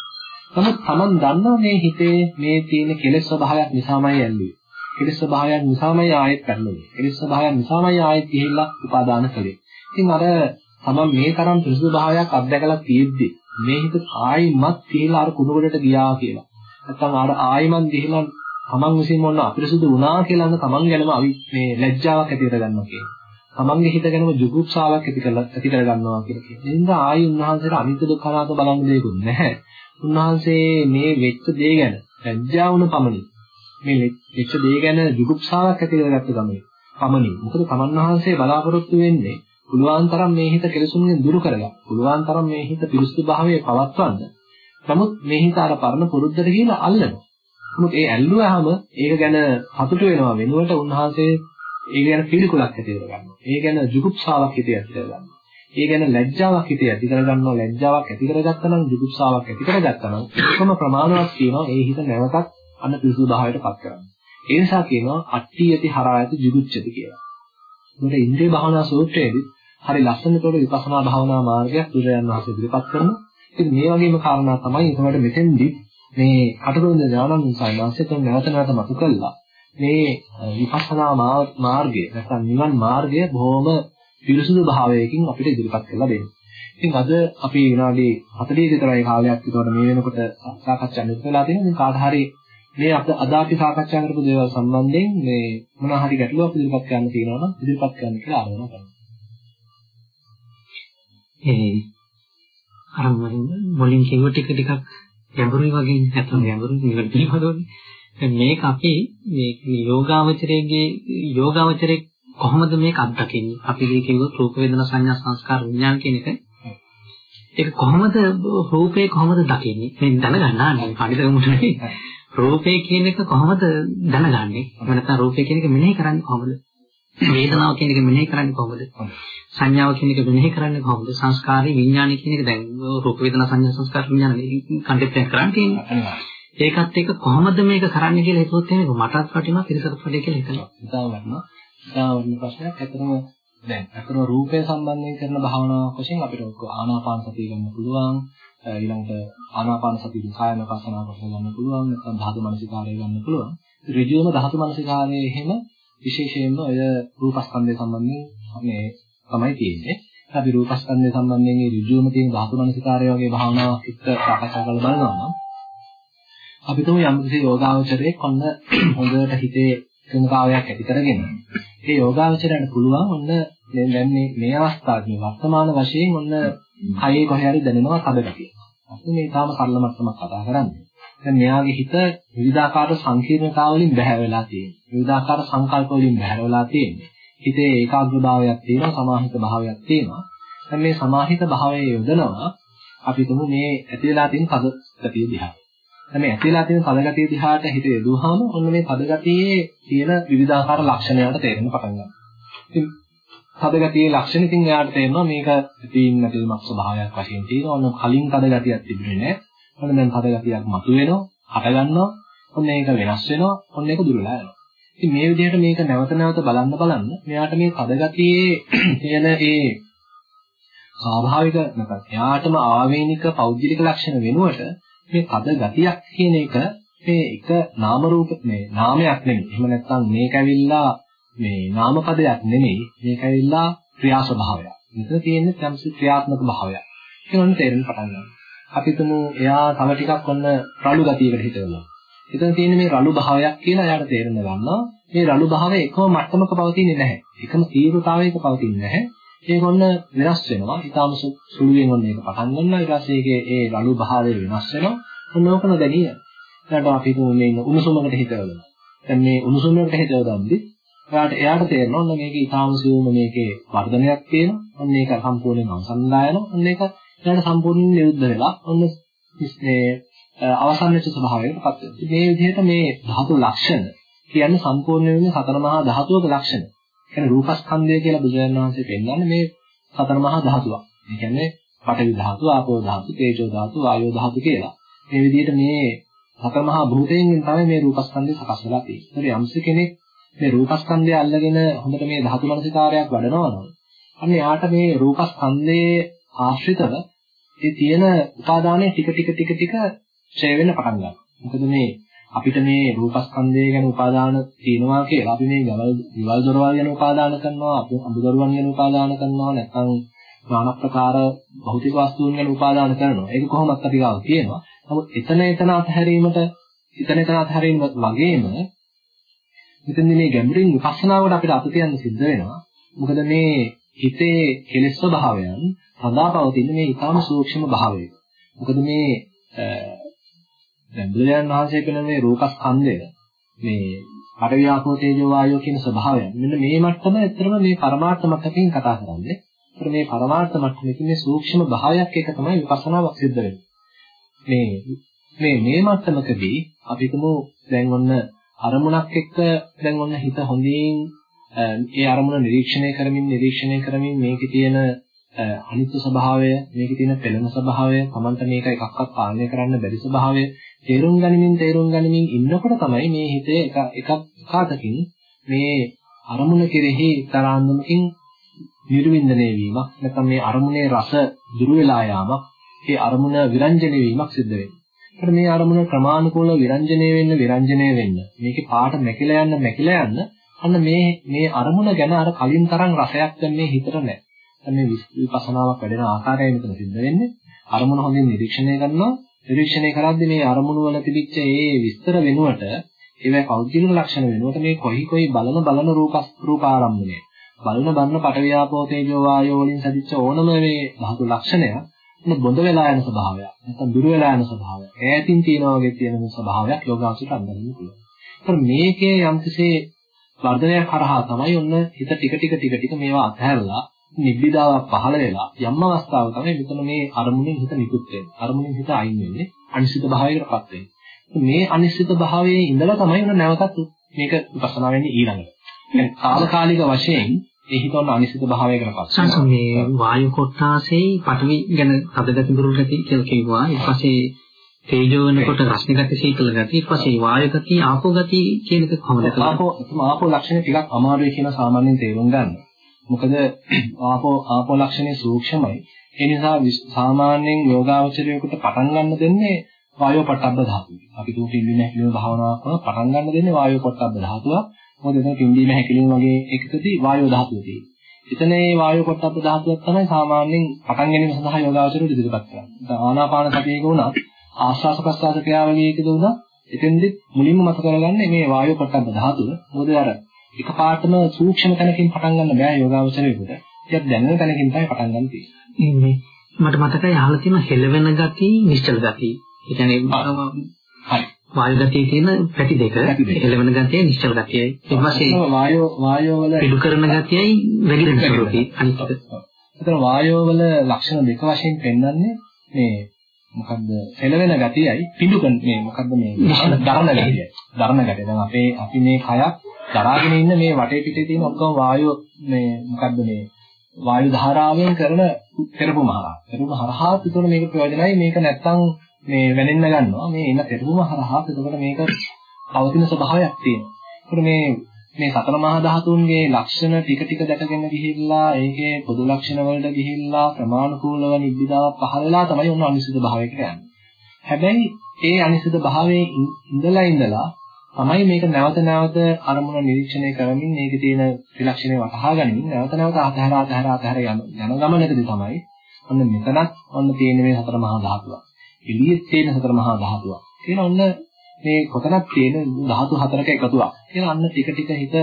නමුත් Taman දන්නවා මේ හිතේ මේ තියෙන කෙලෙස් ස්වභාවයක් නිසාමයි ඇල්ලුවේ. කෙලෙස් ස්වභාවයක් නිසාමයි ආයෙත් පැටලුනේ. කෙලෙස් ස්වභාවයක් නිසාමයි ආයෙත් ගිහිල්ලා උපාදාන කළේ. ඉතින් අර Taman මේ තරම් පිරිසුදු භාවයක් අත්දැකලා තියෙද්දි මේ හිත ආයිමත් කියලා අර කුණුගඩට ගියා කියලා. නැත්නම් ආර ආයිමත් ගිහිල්ලා Taman විසින් මොන අපිරිසුදු වුණා කියලා අන්න Taman ගැනම මේ ලැජ්ජාවක් ඇති කරගන්නවා කියන්නේ. තමන්ගේ හිත ගැනම ජුගුප්සාවක් ඇති කරලා ඇති කර ගන්නවා කියලා කියනවා. ඒ නිසා ආයි උන්වහන්සේට අනිත්‍ය දුක්ඛ අනාත්ම බලන්න දෙයක්වත් නැහැ. උන්වහන්සේ මේ වෙච්ච දේ ගැන ලැජ්ජා වුණ පමණින් මේ වෙච්ච දේ ගැන ජුගුප්සාවක් ඇති කරගත්ත ගමනේ පමණින්. මොකද තමන් වහන්සේ බලාපොරොත්තු වෙන්නේ පුළුවන් තරම් මේ හිත කෙලසුන්ගෙන් දුරු කරගන්න. පුළුවන් තරම් මේ හිත පිරිසුදු භාවයේ පවත්වන්න. නමුත් මේ හිත අර පරණ පුරුද්දට ගිහිලා අල්ලනවා. නමුත් ඒ ඇල්ලුවාම ඒක ගැන හතුට වෙනවා වෙනුවට උන්වහන්සේ ඒ ගැන පිළිකුලක් ඇති කරගන්නවා. ඒ ගැන ජුගුප්සාවක් හිතේ ඇති කරගන්නවා. ඒ ගැන ලැජ්ජාවක් හිතේ ඇති කරගන්නවා. ලැජ්ජාවක් ඇති කරගත්තා නම් ජුගුප්සාවක් ඇති කරගත්තා නම් කොහොම ප්‍රමාණවත් කියනවා ඒ හිත නැවතත් අන්න පිසු භාවයට පත් කරන්න. ඒ නිසා කියනවා අට්ටි යති හරායති ජුගුච්ඡති කියලා. මොකද ඉන්ද්‍රිය භාවනා සූත්‍රයේදී හරි ලස්සනට විපස්සනා භාවනා මාර්ගයක් බුදුරජාණන් වහන්සේ ඉදිරිපත් කරනවා. ඉතින් මේ වගේම කාරණා තමයි ඒකට මෙතෙන්දි මේ අටබඳ ඥානන් සායනාංශයෙන් නැවත නැවත මතු කළා. මේ විපස්සනා මාර්ගය නැත්නම් නිවන් මාර්ගය බොහොම පිරිසුදු භාවයකින් අපිට ඉදිරිපත් කරලා දෙන්නේ. ඉතින් අද අපි විනාඩි 40 විතරයි කාලයක් විතර මේ වෙනකොට සාකච්ඡා නිරත වෙලා තියෙනවා. ඉතින් කාට හරි මේ අද අද අපි සාකච්ඡා කරපු දේවල් සම්බන්ධයෙන් මේ මොනවා හරි ගැටලුවක් ඉදිරිපත් කරන්න තියෙනවා නම් ඉදිරිපත් කරන්න කියලා ආරාධනා කරනවා. ඒ අර මුලින් කිව්ව ටික ටිකක් ගැඹුරුයි වගේ නැත්නම් ගැඹුරුයි නිවන පිළිබඳවනේ. මේක අපි මේ යෝගාවචරයේ යෝගාවචරයේ කොහොමද මේක අත්දකින්නේ? අපි මේ කිව්වොත් රූප වේදනා සංඥා සංස්කාර විඥාන කියන එක ඒක කොහොමද රූපේ කොහොමද දකින්නේ? මේ දැනගන්න ඕනේ. කණිතකමුට නෙවෙයි. රූපේ කියන එක කොහොමද දැනගන්නේ? එහෙම නැත්නම් රූපේ කියන එක මෙනෙහි කරන්නේ කොහොමද? වේදනාව කියන එක මෙනෙහි කරන්නේ කොහොමද? සංඥාව කියන එක මෙනෙහි කරන්නේ කොහොමද? සංස්කාරي විඥානය කියන එක දැන් රූප වේදනා සංඥා සංස්කාර විඥාන කන්ටෙප්ට් කරන්නේ. ඒකත් එක්ක කොහොමද මේක කරන්නේ කියලා හිතුවොත් එහෙනම් මටත් වටිනවා පිරිසට වටිනවා කියලා හිතනවා. ඉතාල වටිනවා. ඉතාල වටින ප්‍රශ්නයක්. ඇත්තටම දැන් අතන රූපය සම්බන්ධයෙන් කරන භාවනාවක් වශයෙන් අපිට ආනාපාන සතිය ගන්න පුළුවන්. ඊළඟට ආනාපාන සතිය කායන පසනාව කරලා ගන්න පුළුවන්. නැත්නම් ධාතු මනසිකාරය ගන්න පුළුවන්. ඍජුවම ධාතු මනසිකාරයේ එහෙම විශේෂයෙන්ම ඔය රූපස්කන්ධය සම්බන්ධයෙන් මේ තමයි තියෙන්නේ. අපි රූපස්කන්ධය සම්බන්ධයෙන් මේ ඍජුවම තියෙන ධාතු මනසිකාරය වගේ භාවනාවක් එක්ක සාකච්ඡා කරලා බලනවා නම් අපි තුමු යම් කිසි යෝගාවචරයේ කොන්න [CLEARS THROAT] හොඳට හිතේ එකඟතාවයක් ඇති කරගෙන ඒ යෝගාවචරයට පුළුවන් ඔන්න දැන් මේ මේ අවස්ථාවේ වර්තමාන වශයෙන් ඔන්න කයේ කොහේ හරි දැනෙනවා කඩගතිය. අපි මේ තාම සරල මට්ටමක් කතා කරන්නේ. දැන් මෙයාගේ හිත විවිධාකාර සංකීර්ණතා වලින් බැහැ වෙලා තියෙනවා. විවිධාකාර සංකල්ප වලින් බැහැ වෙලා තියෙනවා. හිතේ ඒකාග්‍රභාවයක් තියෙනවා, සමාහිත භාවයක් තියෙනවා. දැන් මේ සමාහිත භාවයේ යොදනවා අපි තුමු මේ ඇති වෙලා තියෙන කද ගතිය දිහා. දැන් මේ ඇතිලා තියෙන පදගතිය දිහාට හිත යොදුවාම ඔන්න මේ පදගතියේ තියෙන විවිධාකාර ලක්ෂණයන්ට තේරෙන්න පටන් ගන්නවා. ඉතින් පදගතියේ ලක්ෂණ ඉතින් එයාට තේරෙනවා මේක තීන් නැතිවීමක් ස්වභාවයක් වශයෙන් තියෙනවා. ඔන්න කලින් පදගතියක් තිබුණේ නැහැ. ඔන්න දැන් පදගතියක් මතුවෙනවා, හට ගන්නවා. ඔන්න ඒක වෙනස් වෙනවා. ඔන්න ඒක දුරලා යනවා. ඉතින් මේ විදිහට මේක නැවත නැවත බලන්න බලන්න මෙයාට මේ පදගතියේ [CLEARS THROAT] තියෙන ඒ ස්වාභාවික නැත්නම් එයාටම ආවේනික පෞද්ගලික ලක්ෂණ වෙනුවට මේ පද ගතියක් කියන එක මේ එක නාම රූප මේ නාමයක් නෙමෙයි. එහෙම නැත්නම් මේක ඇවිල්ලා මේ නාම පදයක් නෙමෙයි. මේක ඇවිල්ලා ක්‍රියා ස්වභාවයක්. මෙතන තියෙන්නේ සම්සි ක්‍රියාත්මක භාවයක්. ඒක ඔන්න තේරෙන්න පටන් ගන්නවා. අපි තුමු එයා තව ටිකක් ඔන්න රළු ගතියකට හිතවලා. එතන තියෙන්නේ මේ රළු භාවයක් කියලා එයාට තේරෙන්න ගන්නවා. මේ රළු භාවය එකම මට්ටමක පවතින්නේ නැහැ. එකම තීව්‍රතාවයක පවතින්නේ නැහැ. ඒක ඔන්න වෙනස් වෙනවා. ඊටාම සුළුවෙන් ඔන්න ඒක පටන් ගන්නවා. ඊට පස්සේ ඒකේ ඒ රළු භාවය වෙනස් වෙනවා. ඔන්න ඕකන දැනිය. ඊට අපි මේ ඉන්න උණුසුමකට හිතවලනවා. දැන් මේ උණුසුමකට හිතවදන්දි එයාට එයාට තේරෙනවා ඔන්න මේකේ ඊටාම සියුම මේකේ වර්ධනයක් තියෙනවා. ඔන්න ඒක සම්පූර්ණයෙන් අවසන්ලා යනවා. ඔන්න ඒක එයාට සම්පූර්ණයෙන් නිරුද්ධ වෙලා ඔන්න මේ අවසන් වෙච්ච ස්වභාවයකටපත් වෙනවා. මේ විදිහට මේ ධාතු ලක්ෂණ කියන්නේ සම්පූර්ණ වෙන්නේ සතර මහා ධාතුවක ලක්ෂණ. කියන්නේ රූපස්කන්ධය කියලා බුදුරජාණන් වහන්සේ පෙන්නන්නේ මේ සතර මහා ධාතුවක්. ඒ කියන්නේ පඨවි ධාතු, ආපෝ ධාතු, තේජෝ ධාතු, වායෝ ධාතු කියලා. මේ විදිහට මේ සතර මහා භූතයෙන් තමයි මේ රූපස්කන්ධය සකස් වෙලා තියෙන්නේ. ඒතර යම්ස කෙනෙක් මේ රූපස්කන්ධය අල්ලගෙන හොඳට මේ ධාතු මනසිකාරයක් වඩනවා නම් අන්න යාට මේ රූපස්කන්ධයේ ආශ්‍රිතව ඒ තියෙන උපාදානයේ ටික ටික ටික ටික ඡය වෙන්න පටන් ගන්නවා. මොකද මේ අපිට මේ රූපස්කන්ධය ගැන උපාදාන තියෙනවා කියලා අපි මේ ගවල් විවල් දොරවල් ගැන උපාදාන කරනවා, අපි අඹදරුවන් ගැන උපාදාන කරනවා, නැත්නම් নানা ප්‍රකාර භෞතික වස්තුන් ගැන උපාදාන කරනවා. ඒක කොහොමත් අපි ගාව තියෙනවා. නමුත් එතන එතන අතහැරීමට එතන එතන අතහැරීම වගේම මෙතනදී මේ ගැඹුරින් විපස්සනාවට අපිට අත තියන්න සිද්ධ වෙනවා. මොකද මේ හිතේ කෙලෙස් ස්වභාවයන් සදාපවතින මේ ඊටාම සූක්ෂම භාවයක. මොකද මේ දැන් බුදුරජාණන් වහන්සේ කියන මේ රූපස්කන්ධය මේ පඩවියාපෝ තේජෝ වායෝ කියන ස්වභාවයන් මෙන්න මේ මට්ටම ඇත්තටම මේ පරමාර්ථ මට්ටමින් කතා කරන්නේ. ඒතර මේ පරමාර්ථ මට්ටමේ මේ සූක්ෂම භාවයක් එක තමයි විපස්සනාවක් සිද්ධ වෙන්නේ. මේ මේ මේ මට්ටමකදී අපි හිතමු දැන් ඔන්න අරමුණක් එක්ක දැන් ඔන්න හිත හොඳින් ඒ අරමුණ නිරීක්ෂණය කරමින් නිරීක්ෂණය කරමින් මේකේ තියෙන අනිත්‍ය ස්වභාවය මේකේ තියෙන පෙළෙන ස්වභාවය Tamanta මේක එකක්වත් පාලනය කරන්න බැරි ස්වභාවය තේරුම් ගනිමින් තේරුම් ගනිමින් ඉන්නකොට තමයි මේ හිතේ එක එකක් කාටකින් මේ අරමුණ කෙරෙහි තරාන්දමකින් නිර්වින්දනය වීමක් නැත්නම් මේ අරමුණේ රස දුර වෙලා යාමක් ඒ අරමුණ විරංජන වීමක් සිද්ධ වෙනවා. ඒකට මේ අරමුණ ක්‍රමානුකූලව විරංජනය වෙන්න විරංජනය වෙන්න මේකේ පාට මැකිලා යන්න මැකිලා යන්න අන්න මේ මේ අරමුණ ගැන අර කලින් තරම් රසයක් දැන් මේ හිතට නැහැ. දැන් මේ විපස්සනාවක් වැඩෙන ආකාරය මෙතන සිද්ධ වෙන්නේ. අරමුණ හොඳින් නිරීක්ෂණය කරනවා. නිරීක්ෂණය කරද්දී මේ අරමුණු වල තිබිච්ච ඒ විස්තර වෙනුවට ඒවැ පෞද්ගලික ලක්ෂණ වෙනුවට මේ කොහි කොහි බලන බලන රූප රූපාරම්භණය බලන බලන පටවියාපෝ තේජෝ වායෝ වලින් සදිච්ච ඕනම මේ ධාතු ලක්ෂණයක් මොන බොඳ වෙලා යන ස්වභාවයක් නැත්නම් දුර වෙලා යන ස්වභාවයක් ඈතින් තියෙනා වගේ තියෙන ස්වභාවයක් යෝගාසුට අඳින්න පුළුවන්. ඒත් මේකේ යම්කිසේ වර්ධනයක් කරහා තමයි ඔන්න හිත ටික ටික ටික ටික මේවා අත්හැරලා නිබ්බිදාවක් පහළ වෙලා යම් අවස්ථාවක තමයි මෙතන මේ අරමුණෙන් හිත නිකුත් වෙන්නේ. අරමුණෙන් හිත අයින් වෙන්නේ අනිසිත භාවයකටපත් වෙන්නේ. මේ අනිසිත භාවයේ ඉඳලා තමයි උන නැවතත් මේක විපස්සනා වෙන්නේ ඊළඟට. يعني తాවකාලික වශයෙන් ඒ හිත උන අනිසිත භාවයකටපත්. සංසම් මේ වායු කොටාසේ පටවි ගැන තදගති දුර්ගති කියලා කිව්වා. ඊට පස්සේ තේජෝ වෙනකොට රස්න ගති සීතල ගති ඊට පස්සේ වායු ගති ආපෝ ගති කියන එක කොහොමද? ආපෝ ආපෝ ලක්ෂණ ටිකක් අමාරුයි කියන සාමාන්‍යයෙන් තේරුම් ගන්නවා. මොකද [CLEARS THROAT] ආපෝ ආපෝ ලක්ෂණේ සූක්ෂමයි. ඒ නිසා සාමාන්‍යයෙන් යෝගාවචරයකට පටන් ගන්න දෙන්නේ වායෝ පටබ්බ ධාතුව. අපි තුන් පිළිම හැකිලිම භාවනාවක් කරන පටන් ගන්න දෙන්නේ වායෝ පටබ්බ ධාතුව. මොකද එතන පිම්බීම හැකිලිම වගේ එකකදී වායෝ ධාතුව තියෙනවා. එතන මේ වායෝ පටබ්බ ධාතුවක් තමයි සාමාන්‍යයෙන් පටන් ගැනීම සඳහා යෝගාවචරයට ඉදිරිපත් කරන්නේ. ආනාපාන සතියේක වුණත් ආශ්වාස ප්‍රශ්වාස ක්‍රියාවලියකද වුණා එතෙන්දි මුලින්ම මත කරගන්නේ මේ වායු පටබ්බ ධාතුව. මොකද අර එකපාරටම සූක්ෂම තැනකින් පටන් ගන්න බෑ යෝගාවචරයේකට. ඒක දැනෙන තැනකින් තමයි පටන් ගන්න තියෙන්නේ. මට මතකයි අහලා තියෙන හෙලවෙන ගති, නිශ්චල ගති. ඒ කියන්නේ. වායු ගතියේ තියෙන පැති දෙක හෙලවෙන ගතියයි නිශ්චල ගතියයි. ඊට පස්සේ වායෝ වායෝ වල පිටු කරන ගතියයි වැగిරෙන ස්වරූපී අනිත් එක. ඒතර වායෝ වල ලක්ෂණ දෙක වශයෙන් පෙන්වන්නේ මේ මොකද්ද? සෙලවෙන ගතියයි පිඬුකන් මේ මොකද්ද මේ? දරණ ගතියයි දරණ ගතිය. දැන් අපේ අපි මේ කයක් දරාගෙන ඉන්න මේ වටේ පිටේ තියෙන ඔක්කොම වායුව මේ මොකද්ද මේ? වායු ධාරාවෙන් කරන පෙරපුම හරහා. පෙරපුම හරහා පිටුන මේක ප්‍රයෝජනයි. මේක නැත්තම් මේ වෙනෙන්න ගන්නවා. මේ එන පෙරපුම හරහා එතකොට මේක පවතින ස්වභාවයක් තියෙනවා. ඒකට මේ මේ සතර මහා ධාතුන්ගේ ලක්ෂණ ටික ටික දැකගෙන ගිහිල්ලා ඒකේ පොදු ලක්ෂණ වලට ගිහිල්ලා ප්‍රමාණිකූලව නිබ්බිදාවක් පහළලා තමයි ඔන්න අනිසිත භාවයකට යන්නේ. හැබැයි ඒ අනිසිත භාවයේ ඉඳලා ඉඳලා තමයි මේක නැවත නැවත අරමුණ නිරීක්ෂණය කරමින් මේකේ තියෙන ත්‍රිලක්ෂණය වටහා ගනිමින් නැවත නැවත අතහැර අතහැර අතහැර යන යන ගමනකදී තමයි ඔන්න මෙතනත් ඔන්න තියෙන මේ සතර මහා ධාතුවක්. එළියේ තියෙන සතර මහා ධාතුවක්. කියන ඔන්න මේ කොතනක් තියෙන ධාතු හතරක එකතුවක්. ඒක අන්න ටික ටික හිත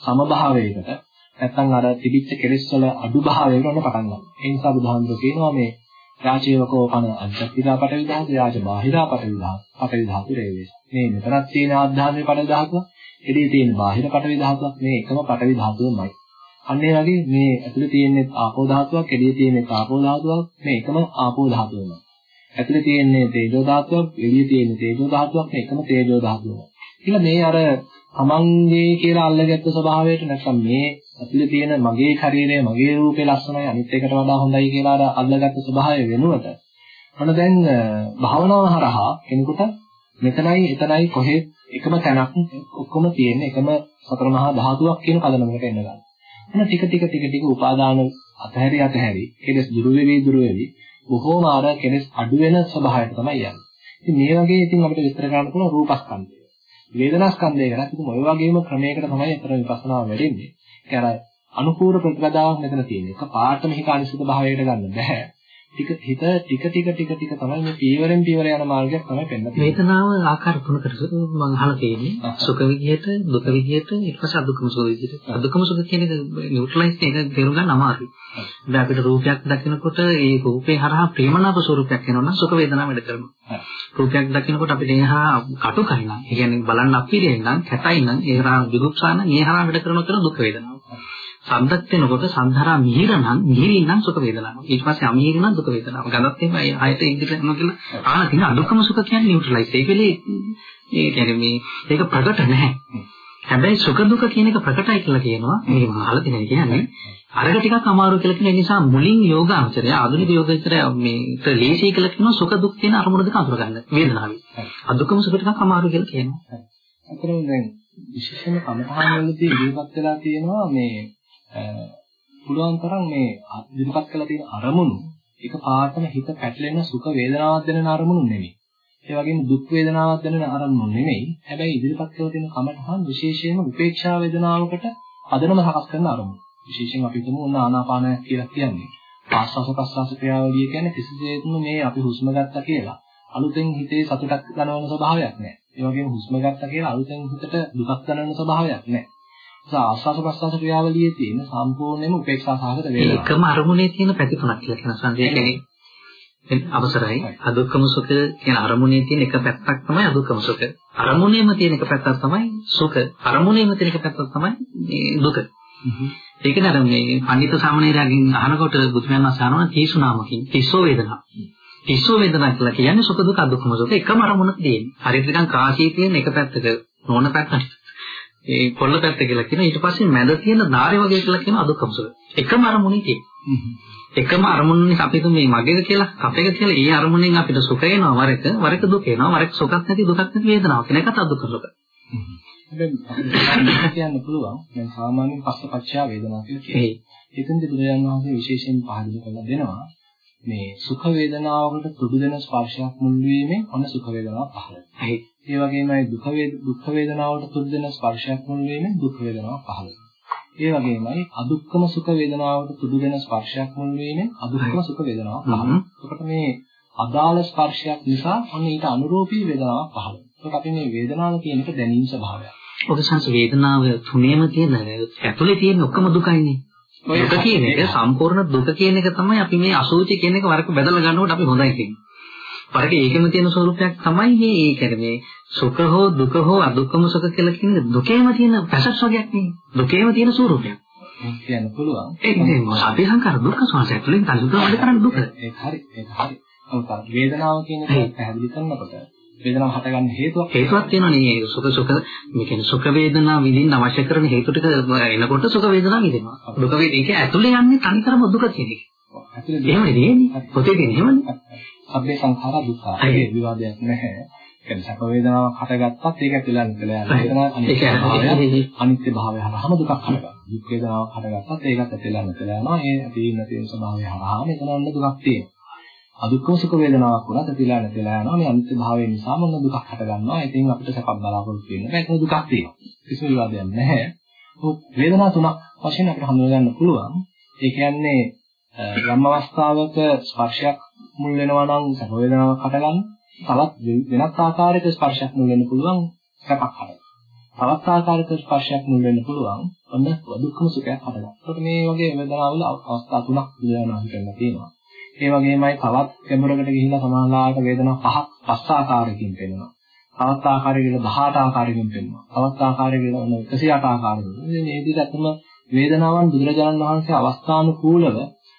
සමභාවයකට නැත්තම් අර තිබිච්ච කෙලෙස් වල අඩු භාවයකට ඔන්න පටන් ගන්නවා. ඒ නිසා බුදුහාමුදුරුවෝ කියනවා මේ යාචේවකෝ කන අජ්ජත්තිදා පටවි ධාතු යාච බාහිරා පටවි ධාතු පටවි ධාතු රේවේස. මේ මෙතනක් තියෙන ආධ්‍යාත්මික පටවි ධාතුවක්, එදී තියෙන බාහිර පටවි ධාතුවක් මේ එකම පටවි ධාතුවමයි. අන්න ඒ වගේ මේ ඇතුලේ තියෙන ආපෝ ධාතුවක්, එදී තියෙන ආපෝ ධාතුවක් මේ එකම ආපෝ ධාතුවමයි. ඇතුලේ තියෙන්නේ තේජෝ ධාතුවක්, එළියේ තියෙන්නේ තේජෝ ධාතුවක් එකම තේජෝ ධාතුවක්. කියලා මේ අර තමන්ගේ කියලා අල්ලගත්තු ස්වභාවයට නැත්නම් මේ ඇතුලේ තියෙන මගේ ශරීරය, මගේ රූපේ ලක්ෂණයි අනිත් එකට වඩා හොඳයි කියලා අර අල්ලගත්තු ස්වභාවය වෙනුවට මොන දැන් භාවනාව හරහා කෙනෙකුට මෙතනයි එතනයි කොහෙ එකම තැනක් ඔක්කොම තියෙන එකම සතර මහා ධාතුවක් කියන පදනමකට එන්න ගන්න. එන ටික ටික ටික ටික උපාදාන අතහැරි අතහැරි කෙලස් දුරු වෙවි දුරු වෙවි බොහෝම අර කෙලස් අඩු වෙන ස්වභාවයට තමයි යන්නේ. ඉතින් මේ වගේ ඉතින් අපිට විස්තර කරන්න පුළුවන් රූපස්කන්ධය. වේදනාස්කන්ධය ගැන ඉතින් ඔය වගේම ක්‍රමයකට තමයි අතර විපස්සනාව වැඩෙන්නේ. ඒ කියන්නේ අනුපූර්ව ප්‍රතිපදාවක් මෙතන තියෙන්නේ. එක පාටම හිත අනිසිත භාවයකට ගන්න බෑ. ටික හිත ටික ටික ටික ටික තමයි මේ පීවරෙන් පීවර යන මාර්ගයක් තමයි පෙන්නන්නේ. වේදනාව ආකාර තුනකට මම අහලා තියෙන්නේ. සුඛ විදියට, දුක විදියට, ඊට පස්සේ අදුක්කම සුඛ විදියට. අදුක්කම සුඛ කියන එක නියුට්‍රලයිස් එක තේරුම් ගන්න අමාරුයි. දැන් අපිට රූපයක් දකිනකොට ඒ රූපේ හරහා ප්‍රේමනාප ස්වරූපයක් එනවා නම් සුඛ වේදනාව වැඩ කරනවා. රූපයක් දකිනකොට අපිට හරහා කටුකයි නම්, ඒ කියන්නේ බලන්න අපිරියෙන් නම්, කැතයි නම්, ඒ හරහා විදුක්සාන, ඒ හරහා වැඩ කරනවා කියන දුක් වේදනාව. සද්දක් වෙනකොට සන්ධරා මිහිර නම් මිහිරින් නම් සුඛ වේදනාවක්. ඊට පස්සේ අමිහිර නම් දුක වේදනාවක්. ගඳත් එහෙමයි ආයත ඉදිරියට යනවා කියලා ආන තියෙන අදුක්කම සුඛ කියන්නේ නියුට්‍රලයිස්. ඒක වෙලේ ඒ කියන්නේ මේ ඒක ප්‍රකට නැහැ. හැබැයි සුඛ දුක කියන එක ප්‍රකටයි කියලා කියනවා. මේ මම අහලා තියෙන කියන්නේ අරක ටිකක් අමාරු කියලා කියන නිසා මුලින් යෝගාචරය ආධුනික යෝගාචරය මේක ලේසි කියලා කියනවා සුඛ දුක් කියන අරමුණ දෙක අඳුර ගන්න වේදනාවේ. අදුක්කම සුඛ ටිකක් අමාරු කියලා කියනවා. අතරම දැන් විශේෂයෙන්ම කමඨාන් වලදී ඉදිරිපත් වෙලා තියෙනවා මේ පුළුවන් තරම් මේ ඉදිරිපත් කළ තියෙන අරමුණු එක පාටම හිත පැටලෙන සුඛ වේදනාවක් දෙන අරමුණු නෙමෙයි. ඒ වගේම දුක් වේදනාවක් දෙන අරමුණු නෙමෙයි. හැබැයි ඉදිරිපත් කරලා තියෙන කමඨහන් විශේෂයෙන්ම උපේක්ෂා වේදනාවකට පදනම සකස් කරන අරමුණු. විශේෂයෙන් අපි හිතමු ඔන්න ආනාපානය කියලා කියන්නේ. ආස්වාස ප්‍රස්වාස ක්‍රියාවලිය කියන්නේ කිසිසේත්ම මේ අපි හුස්ම ගත්තා කියලා අලුතෙන් හිතේ සතුටක් ගන්නවන ස්වභාවයක් නැහැ. ඒ වගේම හුස්ම ගත්තා කියලා අලුතෙන් හිතට දුකක් ගන්නවන ස්වභාවයක් නැහැ. ආස්වාස ප්‍රස්වාස ක්‍රියාවලියේ තියෙන සම්පූර්ණයෙන්ම උපේක්ෂා සහගත වේදනාව. එකම අරමුණේ තියෙන පැති තුනක් කියලා කියන සංදේශයේ අවසරයි අදුක්කම සුඛ කියන අරමුණේ තියෙන එක පැත්තක් තමයි අදුක්කම සුඛ. අරමුණේම තියෙන එක පැත්තක් තමයි සුඛ. අරමුණේම තියෙන එක පැත්තක් තමයි මේ දුක. ඒක නේද මේ පඬිත සාමණේරයන්ගෙන් අහනකොට බුදුමයන් වහන්සේ අහනවා තීසුනාමකින් තිස්සෝ වේදනා. තිස්සෝ වේදනා කියලා කියන්නේ සුඛ දුක අදුක්කම සුඛ එකම අරමුණක තියෙන. හරියට නිකන් කාසියේ තියෙන එක පැත්තක නොවන පැත්තට ඒ කොල්ල පැත්ත කියලා කියන ඊට පස්සේ මැද තියෙන ධාරය වගේ කියලා කියන අදුක්කම සුඛ. එකම අරමුණේ තියෙන. එකම අරමුණනේ අපිට මේ මගේද කියලා අපේක කියලා ඒ අරමුණෙන් අපිට සුඛ එනවා වරක වරක දුක එනවා වරක සුඛක් නැති දුකක් නැති වේදනාවක් කියන එකත් අදුක්කම සුඛ. හැබැයි කියන්න පුළුවන් දැන් සාමාන්‍යයෙන් පස්සපච්චා වේදනාව කියලා කියන්නේ. එතෙන්දී බුදුරජාණන් වහන්සේ විශේෂයෙන් පහදලා කරලා දෙනවා මේ සුඛ වේදනාවකට තුඩු දෙන ස්පර්ශයක් මුල් වීමෙන් ඔන්න සුඛ වේදනාව පහළ වෙනවා. ඒ වගේමයි දුක දුක් වේදනාවට තුඩු දෙන ස්පර්ශයක් මුල් වීමෙන් දුක් වේදනාව පහළ වෙනවා. ඒ වගේමයි අදුක්කම සුඛ වේදනාවට තුඩු දෙන ස්පර්ශයක් මුල් වීමෙන් අදුක්කම සුඛ වේදනාව පහළ වෙනවා. එතකොට මේ අදාළ ස්පර්ශයක් නිසා ඔන්න ඊට අනුරූපී වේදනාවක් පහළ වෙනවා. එතකොට අපි මේ වේදනාව කියන එක දැනීම ස්වභාවයක්. ඔක සංස වේදනාව තුනේම තියෙන ඇතුලේ තියෙන ඔක්කොම දුකයිනේ. දුක කියන එක සම්පූර්ණ දුක කියන එක තමයි අපි මේ අසෝචි කියන එක වරක බෙදලා ගන්නකොට අපි හොඳයි කියන්නේ. වරක ඒකෙම තියෙන ස්වરૂපයක් තමයි මේ ඒ කියන්නේ සුඛ හෝ දුක හෝ අදුක්කම සුඛ කියලා කියන්නේ දුකේම තියෙන පැසස් වගේක් නේ. දුකේම තියෙන ස්වરૂපයක්. කියන්න පුළුවන්. ඒක නේ අපි සංකාර දුක්ඛ සංසය තුළින් තනිකරම වැඩ කරන්නේ දුක. ඒක හරි. ඒක හරි. ඔව් වේදනාව කියන එක පැහැදිලි කරනකොට වේදනාව හටගන්න හේතුවක් හේතුවක් තියෙනවනේ මේ සුඛ සුඛ මේ කියන්නේ සුඛ වේදනා විඳින්න අවශ්‍ය කරන හේතු ටික එනකොට සුඛ වේදනා විඳිනවා. දුක වේදේ ඒක ඇතුලේ යන්නේ තනිකරම දුක කියන එක. ඇතුලේ එහෙමනේ තියෙන්නේ. පොතේ තියෙන්නේ එහෙමනේ. සබ්බේ සංඛාරා දුක්ඛ. ඒක විවාදයක් නැහැ. කියන්නේ සැප වේදනාවක් හටගත්තත් ඒක ඇතුළේ යනවා. වේදනාව අනිත්‍ය භාවය අනිත්‍ය භාවය හරහාම දුකක් හටගන්නවා. දුක් වේදනාවක් හටගත්තත් ඒකත් ඇතුළේ යනවා. ඒ ඇතිවෙන තියෙන ස්වභාවය හරහාම එතන ඔන්න දුකක් තියෙනවා. අදුක්කම සුඛ වේදනාවක් වුණත් ඇතිලා නැතිලා යනවා. මේ අනිත්‍ය භාවය නිසා මොන දුකක් හට ගන්නවා. ඉතින් අපිට සැපක් බලාපොරොත්තු වෙන්න බෑ. ඒක දුකක් තියෙනවා. කිසිම විවාදයක් නැහැ. වේදනා තුනක් වශයෙන් අපිට හඳුනා ගන්න පුළුවන්. ඒ කියන්නේ යම් අවස්ථාවක ස්පර්ශයක් මුල් වෙනවා නම් සැප වේදනාවක් හට ගන්න. තවත් වෙනත් ආකාරයක ස්පර්ශයක් මුල් වෙන්න පුළුවන් සැපක් හට ගන්න. තවත් ආකාරයක ස්පර්ශයක් මුල් වෙන්න පුළුවන් ඔන්න දුක්ඛම සුඛයක් හට ගන්න. ඒකට මේ වගේ වේදනාවල අවස්ථා තුනක් බුදුරජාණන් වහන්සේ තියෙනවා. ඒ වගේමයි තවත් ගැඹුරකට ගිහිල්ලා සමානලායක වේදනා පහක් පස් ආකාරයකින් පෙන්වනවා. තවත් ආකාරයකට 18 ආකාරයකින් පෙන්වනවා. තවත් ආකාරයකට 108 ආකාරයකින්. මේ විදිහට අතම වේදනාවන් බුදුරජාණන් වහන්සේ අවස්ථානුකූලව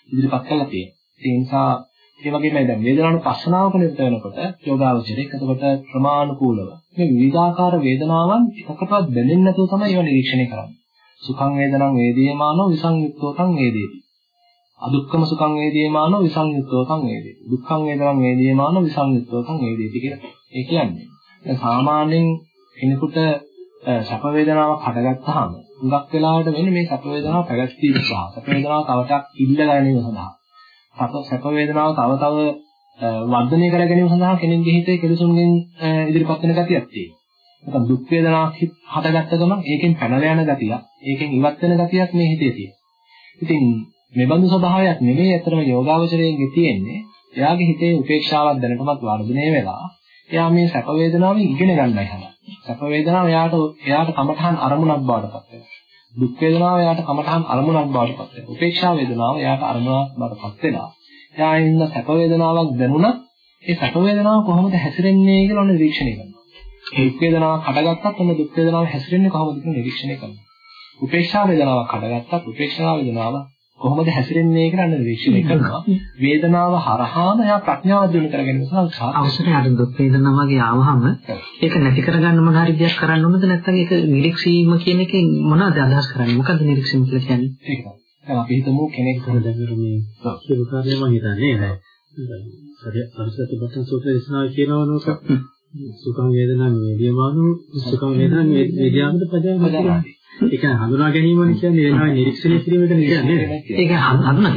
ඉදිරිපත් කළා තියෙනවා. ඒ නිසා ඒ වගේමයි දැන් වේදනාවන පස්සනාවක නිරත වෙනකොට යෝගාවචරයක් එතකොට ප්‍රමාණිකූලව මේ විවිධාකාර වේදනාවන් එකකටවත් බැඳෙන්නේ නැතුව තමයි ඒවා නිරීක්ෂණය කරන්නේ. සුඛං වේදනං වේදේයමානෝ විසංයුක්තෝ තං වේදේති. අදුක්කම සුඛං වේදේයමානෝ විසංයුක්තෝ තං වේදේති. දුක්ඛං වේදනං වේදේයමානෝ විසංයුක්තෝ තං වේදේති කියලා. ඒ කියන්නේ දැන් සාමාන්‍යයෙන් කෙනෙකුට සැප වේදනාවක් හටගත්තාම හුඟක් වෙලාවට වෙන්නේ මේ සැප වේදනාව පැවැත්වීම සහ සැප වේදනාව තවටක් ඉල්ල ගැනීම සඳහා. සැප සැප වේදනාව තව තව වර්ධනය කර ගැනීම සඳහා කෙනෙක්ගේ හිතේ කෙලෙසුන්ගෙන් ඉදිරිපත් වෙන ගතියක් තියෙනවා. නැත්නම් දුක් වේදනාවක් හටගත්ත ගමන් ඒකෙන් පැනලා යන ගතියක්, ඒකෙන් ඉවත් වෙන ගතියක් මේ හිතේ තියෙනවා. ඉතින් මේ බඳු ස්වභාවයක් නෙමෙයි අතරම යෝගාවචරයේ තියෙන්නේ. එයාගේ හිතේ උපේක්ෂාවක් දැනටමත් වර්ධනය වෙලා එයා මේ සැප වේදනාවෙන් ඉගෙන ගන්නයි හදන්නේ. සැප වේදනාව එයාට එයාට කමඨහන් අරමුණක් බවට පත් වෙනවා. දුක් වේදනාව එයාට කමඨහන් අරමුණක් බවට පත් වෙනවා. උපේක්ෂා වේදනාව එයාට අරමුණක් බවට පත් වෙනවා. එයා ඉන්න සැප වේදනාවක් දැනුණත් ඒ සැප වේදනාව කොහොමද හැසිරෙන්නේ කියලා ඔන්න නිරීක්ෂණය කරනවා. ඒ දුක් වේදනාවක් හටගත්තත් ඔන්න දුක් වේදනාව හැසිරෙන්නේ කොහොමද කියලා නිරීක්ෂණය කරනවා. උපේක්ෂා වේදනාවක් හටගත්තත් උපේක්ෂා වේදනාව කොහොමද හැසිරෙන්නේ කියලා නිරීක්ෂණය කරනවා. වේදනාව හරහාම එයා ප්‍රඥාව දිනු කරගෙන ඉන්නවා. අවශ්‍යයි අර දුක් වේදනාව වගේ ආවහම ඒක නැති කරගන්න මොන හරි දෙයක් කරන්න ඕනද නැත්නම් ඒක නිරීක්ෂීම කියන එකෙන් මොනවද අදහස් කරන්නේ? මොකද්ද නිරීක්ෂීම කියලා කියන්නේ? ඒක තමයි. දැන් අපි හිතමු කෙනෙක් දැන් මේ කියපු කාර්යය මම හිතන්නේ නෑ. හරි අරසතු බටන් සූත්‍ර දේශනාව කියනවා නෝක සුඛං වේදනා වේදියමානෝ සුඛං වේදනා වේදියාමද පදයන් ඒක හඳුනා ගැනීමනේ කියන්නේ වෙනවා නිරීක්ෂණය කිරීමක නෙවෙයි. ඒක හඳුනා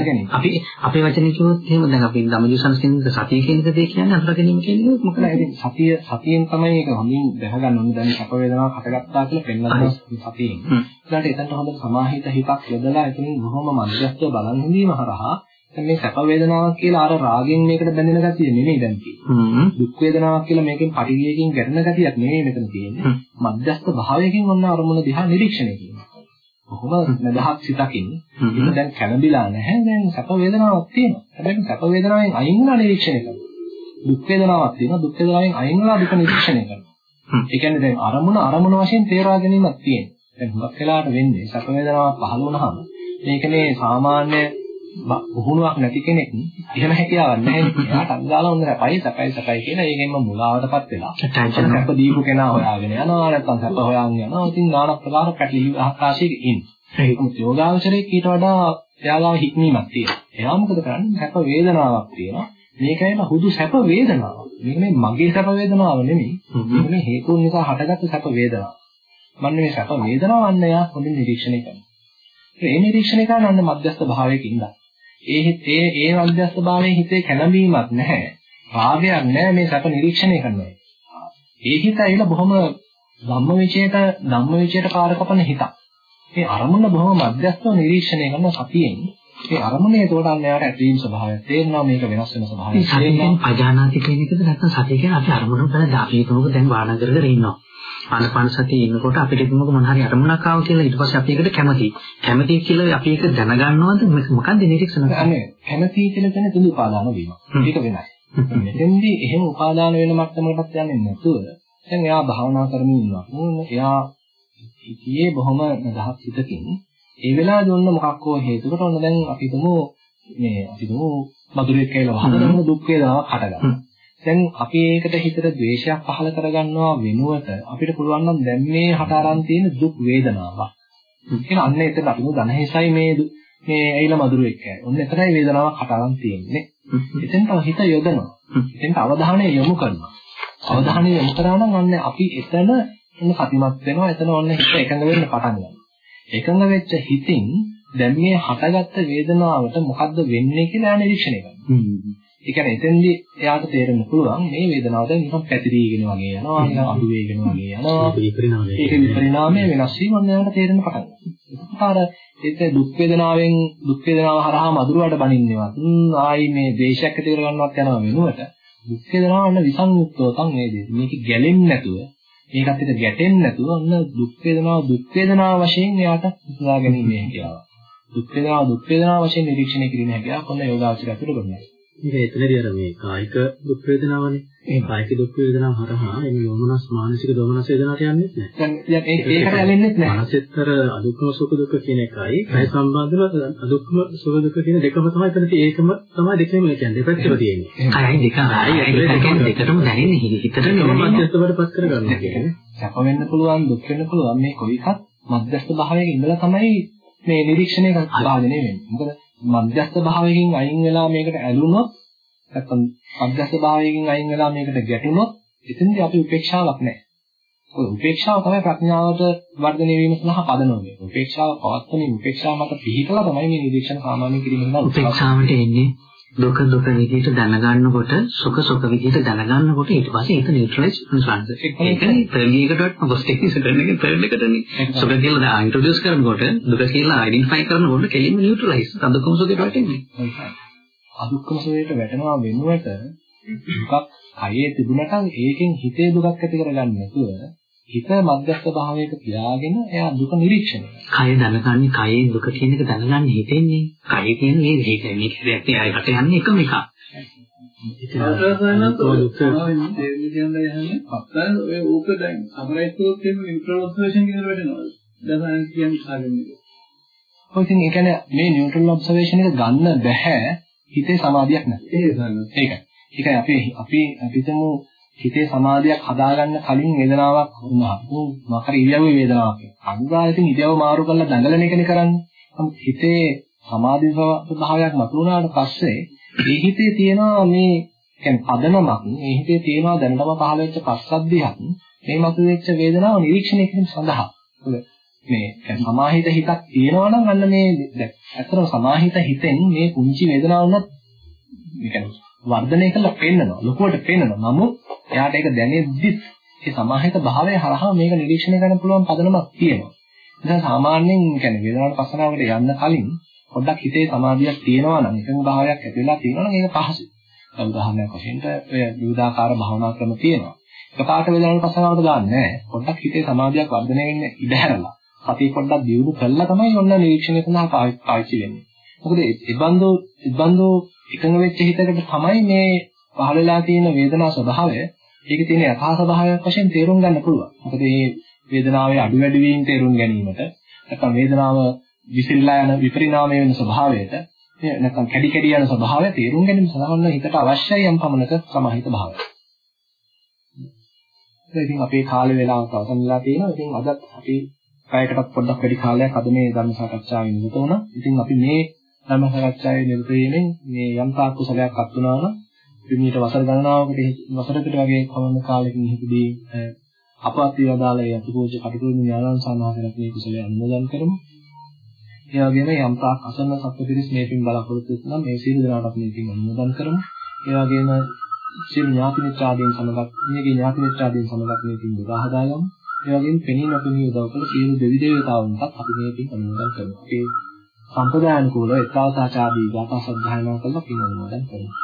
ගැනීම. අපි අපේ වචනේ කිව්වොත් එහෙම දැන් අපි ධම්මජීසන් කියන සතිය කියන දේ කියන්නේ හඳුනා ගැනීම කියන්නේ මොකද? ඉතින් සතිය සතියෙන් තමයි ඒක හොඳින් දැක ගන්න ඕනේ. දැන් සැප වේදනාවක් හටගත්තා කියලා පෙන්වනවා සතියෙන්. ඊළඟට එතනට හොඳ සමාහිත හිතක් යොදලා එතනින් බොහොම මධ්‍යස්ථව බලන් හිඳීම හරහා දැන් මේ සැප වේදනාවක් කියලා අර රාගෙන් මේකට බැඳෙන ගතිය නෙමෙයි දැන් තියෙන්නේ. දුක් වේදනාවක් කියලා මේකෙන් පටිගියකින් ගැටෙන ගතියක් නෙමෙයි මෙතන තියෙන්නේ. මධ්‍යස්ථ භාවයකින් ඔන්න අරමුණ දිහා නිරීක්ෂණය කිරීම. කොහොම නදහක් සිතකින් ඒක දැන් කැළඹිලා නැහැ. දැන් සැප වේදනාවක් තියෙනවා. හැබැයි සැප වේදනාවෙන් අයින් වෙලා නිරීක්ෂණය කරනවා. දුක් වේදනාවක් තියෙනවා. දුක් වේදනාවෙන් අයින් වෙලා දුක නිරීක්ෂණය කරනවා. ඒ කියන්නේ දැන් අරමුණ අරමුණ වශයෙන් තේරා ගැනීමක් තියෙනවා. දැන් හුඟක් වෙලාවට වෙන්නේ සැප වේදනාවක් පහළ වුණාම මේකනේ සාමාන්‍ය පුහුණුවක් නැති කෙනෙක් එහෙම හැකියාවක් නැහැ. එයාට අදාළ හොඳ සැපයි සැපයි සැපයි කියලා ඒකෙන්ම මුලාවටපත් වෙලා. සැප දීපු කෙනා හොයාගෙන යනවා නැත්නම් සැප හොයාගෙන යනවා. ඉතින් নানা ප්‍රකාර පැටලි ආකාශයක ඉන්නේ. ඒකම යෝගාවචරයේ ඊට වඩා එයාගාව හික්මීමක් තියෙනවා. එයා මොකද කරන්නේ? සැප වේදනාවක් තියෙනවා. මේකයින හුදු සැප වේදනාවක්. මේක මේ මගේ සැප වේදනාව නෙමෙයි. මේ හේතුන් නිසා හටගත්තු සැප වේදනාව. මන්න මේ සැප වේදනාව අන්න එයා හොඳින් නිරීක්ෂණය කරනවා. ඒ නිරීක්ෂණය කරන අන්න මධ්‍යස්ථ භාවයක ඉඳලා ඒ හිතේ ඒ මධ්‍යස්ථ භාවයේ හිතේ කැළඹීමක් නැහැ. රාගයක් නැහැ මේ සැප නිරීක්ෂණය කරනවා. ඒ හිත ඇවිල්ලා බොහොම ධම්මවිචයට ධම්මවිචයට පාර කපන හිතක්. මේ අරමුණ බොහොම මධ්‍යස්ථව නිරීක්ෂණය කරන සතියෙන් ඒ අරමුණේ ඒකට අන්න යාට ඇතිවීම ස්වභාවය තේරෙනවා මේක වෙනස් වෙන ස්වභාවය. සතියෙන් අජානාති කියන එකද නැත්නම් සතිය කියන්නේ අපි අරමුණු අපි හිතමුකෝ දැන් වාහන කර කර ඉන්නවා. ආනපාන සතිය ඉන්නකොට අපිට කිමුක මොන හරි අරමුණක් ආව කියලා ඊට පස්සේ අපි ඒකට කැමති. කැමති කියලා අපි ඒක දැනගන්නවද මොකක්ද නිරීක්ෂණ කරන්නේ? කැමති කියලා කියන්නේ තුන් උපාදාන වීම. ඒක වෙනයි. මෙතෙන්දී එහෙම උපාදාන වෙන මට්ටමකටත් යන්නේ නැතුව දැන් එයා භාවනා කරමින් ඉන්නවා. එයා ඉතියේ බොහොම දහස් හිතකින් ඒ වෙලාවේ ඔන්න මොකක් හෝ හේතුකට ඔන්න දැන් අපි තුමු මේ අපි තුමු මధుරයක් කියලා වහගෙන දුක් වේදනාවක් හටගන්නවා. දැන් අපි ඒකට හිතට ද්වේෂයක් පහළ කරගන්නවා වෙනුවට අපිට පුළුවන් නම් දැන් මේ හට අරන් තියෙන දුක් වේදනාවක්. කියන අන්න එතන අපි ධනහිසයි මේ මේ ඇයිලා මధుරෙක් කෑ. ඔන්න එතනයි වේදනාවක් හට අරන් තියෙන්නේ. එතෙන්ට හිත යොදනවා. එතෙන්ට අවධානය යොමු කරනවා. අවධානය යොමු කරා නම් අන්න අපි එතන එන්න සතිමත් වෙනවා. එතන ඔන්න හිත එකඟ වෙන්න පටන් ගන්නවා. එකඟ වෙච්ච හිතින් දැන් මේ හටගත්ත වේදනාවට මොකද්ද වෙන්නේ කියලා නිරීක්ෂණය කරනවා. ඒ කියන්නේ එතෙන්දී එයාට තේරෙන්න පුළුවන් මේ වේදනාව දැන් නිකන් පැතිරීගෙන වගේ යනවා නිකන් අඩු වේගෙන වගේ යනවා. ඒක විපරිණාමය. වෙනස් වීම එයාට තේරෙන්න පටන් ගන්නවා. අර ඒක දුක් වේදනාවෙන් දුක් වේදනාව හරහා මధుරවට බණින්නේවත් ආයි මේ දේශයක් ඇති කරගන්නවත් යනවා වෙනුවට දුක් වේදනාව අන්න විසංයුක්තව තන් නේද මේක ගැලෙන්නේ නැතුව මේකත් එක්ක ගැටෙන්නේ නැතුව අන්න දුක් වේදනාව දුක් වේදනාව වශයෙන් එයාට හිතා ගැනීම හැකියාව. දුක් වේදනාව දුක් වේදනාව වශයෙන් නිරීක්ෂණය කිරීම හැකියාව කොන්න යෝගාචරය තුළ ගන්නවා ඒක එතනදී අර මේ කායික දුක් වේදනාවනේ. ඒ කායික දුක් වේදනාව හරහා එන්නේ යොමනස් මානසික දොමනස් වේදනාවට යන්නේ නැහැ. දැන් ඒක ඒකට යන්නේ නැහැ. මානසිකතර අදුක්කම සුඛ දුක්ඛ කියන එකයි කය සම්බන්ධව අදුක්කම සුඛ දුක්ඛ කියන දෙකම තමයි එතන තියෙන්නේ. ඒකම තමයි දෙකම කියන්නේ. දෙපැත්තම තියෙන්නේ. කයයි දෙක ආයි දෙකටම දැනෙන්නේ හිතට නෙමෙයි. මධ්‍යස්ථවට පත් කරගන්නවා කියන්නේ. සැප වෙන්න පුළුවන් දුක් වෙන්න පුළුවන් මේ කොයි එකක් මධ්‍යස්ථ භාවයක ඉඳලා තමයි මේ නිරීක්ෂණය කරන්නේ වෙන්නේ. මොකද මධ්‍යස්ථ භාවයකින් අයින් වෙලා මේකට ඇලුනොත් නැත්නම් මධ්‍යස්ථ භාවයකින් අයින් වෙලා මේකට ගැටුනොත් එතනදී අපි උපේක්ෂාවක් නැහැ. ඔය උපේක්ෂාව තමයි ප්‍රඥාවට වර්ධනය වීම සඳහා පදනම වෙන්නේ. උපේක්ෂාව පවත්වමින් උපේක්ෂාව මත පිහිටලා තමයි මේ නිරීක්ෂණ සාමාන්‍ය කිරීමෙන් උපේක්ෂාවට එන්නේ දුක දුක විදිහට දැනගන්නකොට සුඛ සුඛ විදිහට දැනගන්නකොට ඊට පස්සේ ඒක නියුට්‍රලයිස් වෙනසාන්ද ඒකනේ තර්ඩ් එකකට පොස්ට් එකේ සෙකන්ඩ් එකේ තර්ඩ් එකටනේ සුඛ කියලා ඉන්ට්‍රොඩියුස් කරනකොට දුක කියලා අයිඩෙන්ටිෆයි කරනකොට කෙලින්ම නියුට්‍රලයිස් තදුකම සුඛයට වැටෙන්නේ. අදුක්කම සුඛයට වැටෙනවා වෙනුවට දුකක් කයේ තිබුණටම ඒකෙන් හිතේ දුකක් ඇති කරගන්න නැතුව හිත මධ්‍යස්ථ භාවයක තියාගෙන එයා දුක නිරීක්ෂණය කය දැනගන්නේ කයේ දුක කියන එක දැනගන්න හිතෙන්නේ. කය කියන්නේ මේ මේක මේක දෙයක් නේ අයකට යන්නේ එකම එකක්. ඕක දැන් සමරයිස්කෝප් කියන ඔබ්සර්වේෂන් කියන වැඩනවා. දැන් කියන්නේ කාගෙන්නේ. ඔය ඉතින් ඒ කියන්නේ මේ නියුට්‍රල් ඔබ්සර්වේෂන් එක ගන්න බෑ හිතේ සමාධියක් නැති. ඒකයි. ඒකයි අපි අපි අපිටම හිතේ සමාධියක් හදාගන්න කලින් වේදනාවක් වුණා. මොකක් හරි ඉරියව්වේ වේදනාවක්. අනුගායතින් ඉරියව් මාරු කරලා දඟලන එකනේ කරන්නේ. හිතේ සමාධි ස්වභාවයක් මතුවනාට පස්සේ මේ හිතේ තියෙනවා මේ කියන්නේ පදනමක් මේ හිතේ තියෙනවා දැනටම පහළ වෙච්ච පස්සද්ධියක් මේ මතුවෙච්ච වේදනාව නිරීක්ෂණය කිරීම සඳහා මේ සමාහිත හිතක් තියෙනවා නම් අන්න මේ ඇත්තටම සමාහිත හිතෙන් මේ කුංචි වේදනාව උනත් කියන්නේ වර්ධනය කරලා පෙන්නනවා ලොකුවට පෙන්නනවා නමුත් එයාට ඒක දැනෙද්දිත් ඒ සමාහිත භාවය හරහා මේක නිරීක්ෂණය කරන්න පුළුවන් පදනමක් තියෙනවා. ඉතින් සාමාන්‍යයෙන් කියන්නේ වේදනාවට පස්සනාවකට යන්න කලින් පොඩ්ඩක් හිතේ සමාධියක් තියෙනවා නම් එකඟ භාවයක් ඇති වෙලා තියෙනවා නම් ඒක පහසුයි. දැන් උදාහරණයක් වශයෙන් ඔය විවිධාකාර භාවනා ක්‍රම තියෙනවා. එකපාරට වේදනාවට පස්සනාවට දාන්නේ නැහැ. පොඩ්ඩක් හිතේ සමාධියක් වර්ධනය වෙන්න ඉඩ හැරලා සතිය පොඩ්ඩක් දියුණු කළා තමයි ඔන්න නිරීක්ෂණය සඳහා පාවිච්චි වෙන්නේ. මොකද ඒ බඳු ඒ බඳු එකඟ වෙච්ච හිතකට තමයි මේ පහළ වෙලා තියෙන වේදනා ස්වභාවය ඒකේ තියෙන යථා ස්වභාවයක් වශයෙන් තේරුම් ගන්න පුළුවන්. මොකද මේ වේදනාවේ අඩු වැඩි වීම තේරුම් ගැනීමට නැත්නම් වේදනාව විසිරලා යන විපරිණාමය වෙන ස්වභාවයට නැත්නම් කැඩි කැඩි යන ස්වභාවය තේරුම් ගැනීම සඳහා හිතට අවශ්‍යයි යම් පමණක සමාහිත භාවය. ඉතින් අපේ කාල වේලාව අවසන් වෙලා තියෙනවා. ඉතින් අදත් අපි පැයකටත් පොඩ්ඩක් වැඩි කාලයක් අද මේ ධර්ම සාකච්ඡාවේ නිරත වුණා. ඉතින් අපි මේ ධර්ම සාකච්ඡාවේ නිරත වීමෙන් මේ යම් තාක් කුසලයක් අත් වුණා නම් පිළිමිට වසර ගණනාවකට වසරකට වගේ පමණ කාලෙකින් හිතදී අපවත් වේදාලේ අතිපූජ්‍ය කටුකුරුනි ඥානන් සානාහරක් මේ කුසලයේ අනුමෝදන් කරමු. ඒ වගේම යම් තාක් අසන්න සත්පුරිස් මේ පින් බලාපොරොත්තු වෙනවා මේ සීල දනාවක් මේ පින් අනුමෝදන් කරමු. ඒ වගේම සියලු ඥාති මිත්‍රාදීන් සමගත් මේකේ ඥාති මිත්‍රාදීන් සමගත් මේ පින් උදා හදාගමු. ඒ වගේම පෙනී නොපෙනී උදව් කළ සියලු දෙවි දේවතාවුන්ටත් අපි මේ පින් අනුමෝදන් කරමු. ඒ සම්ප්‍රදායනුකූලව එක්තාවතාචාදී ගාථා සද්ධායනා කරලා පින් අනුමෝදන් කරමු.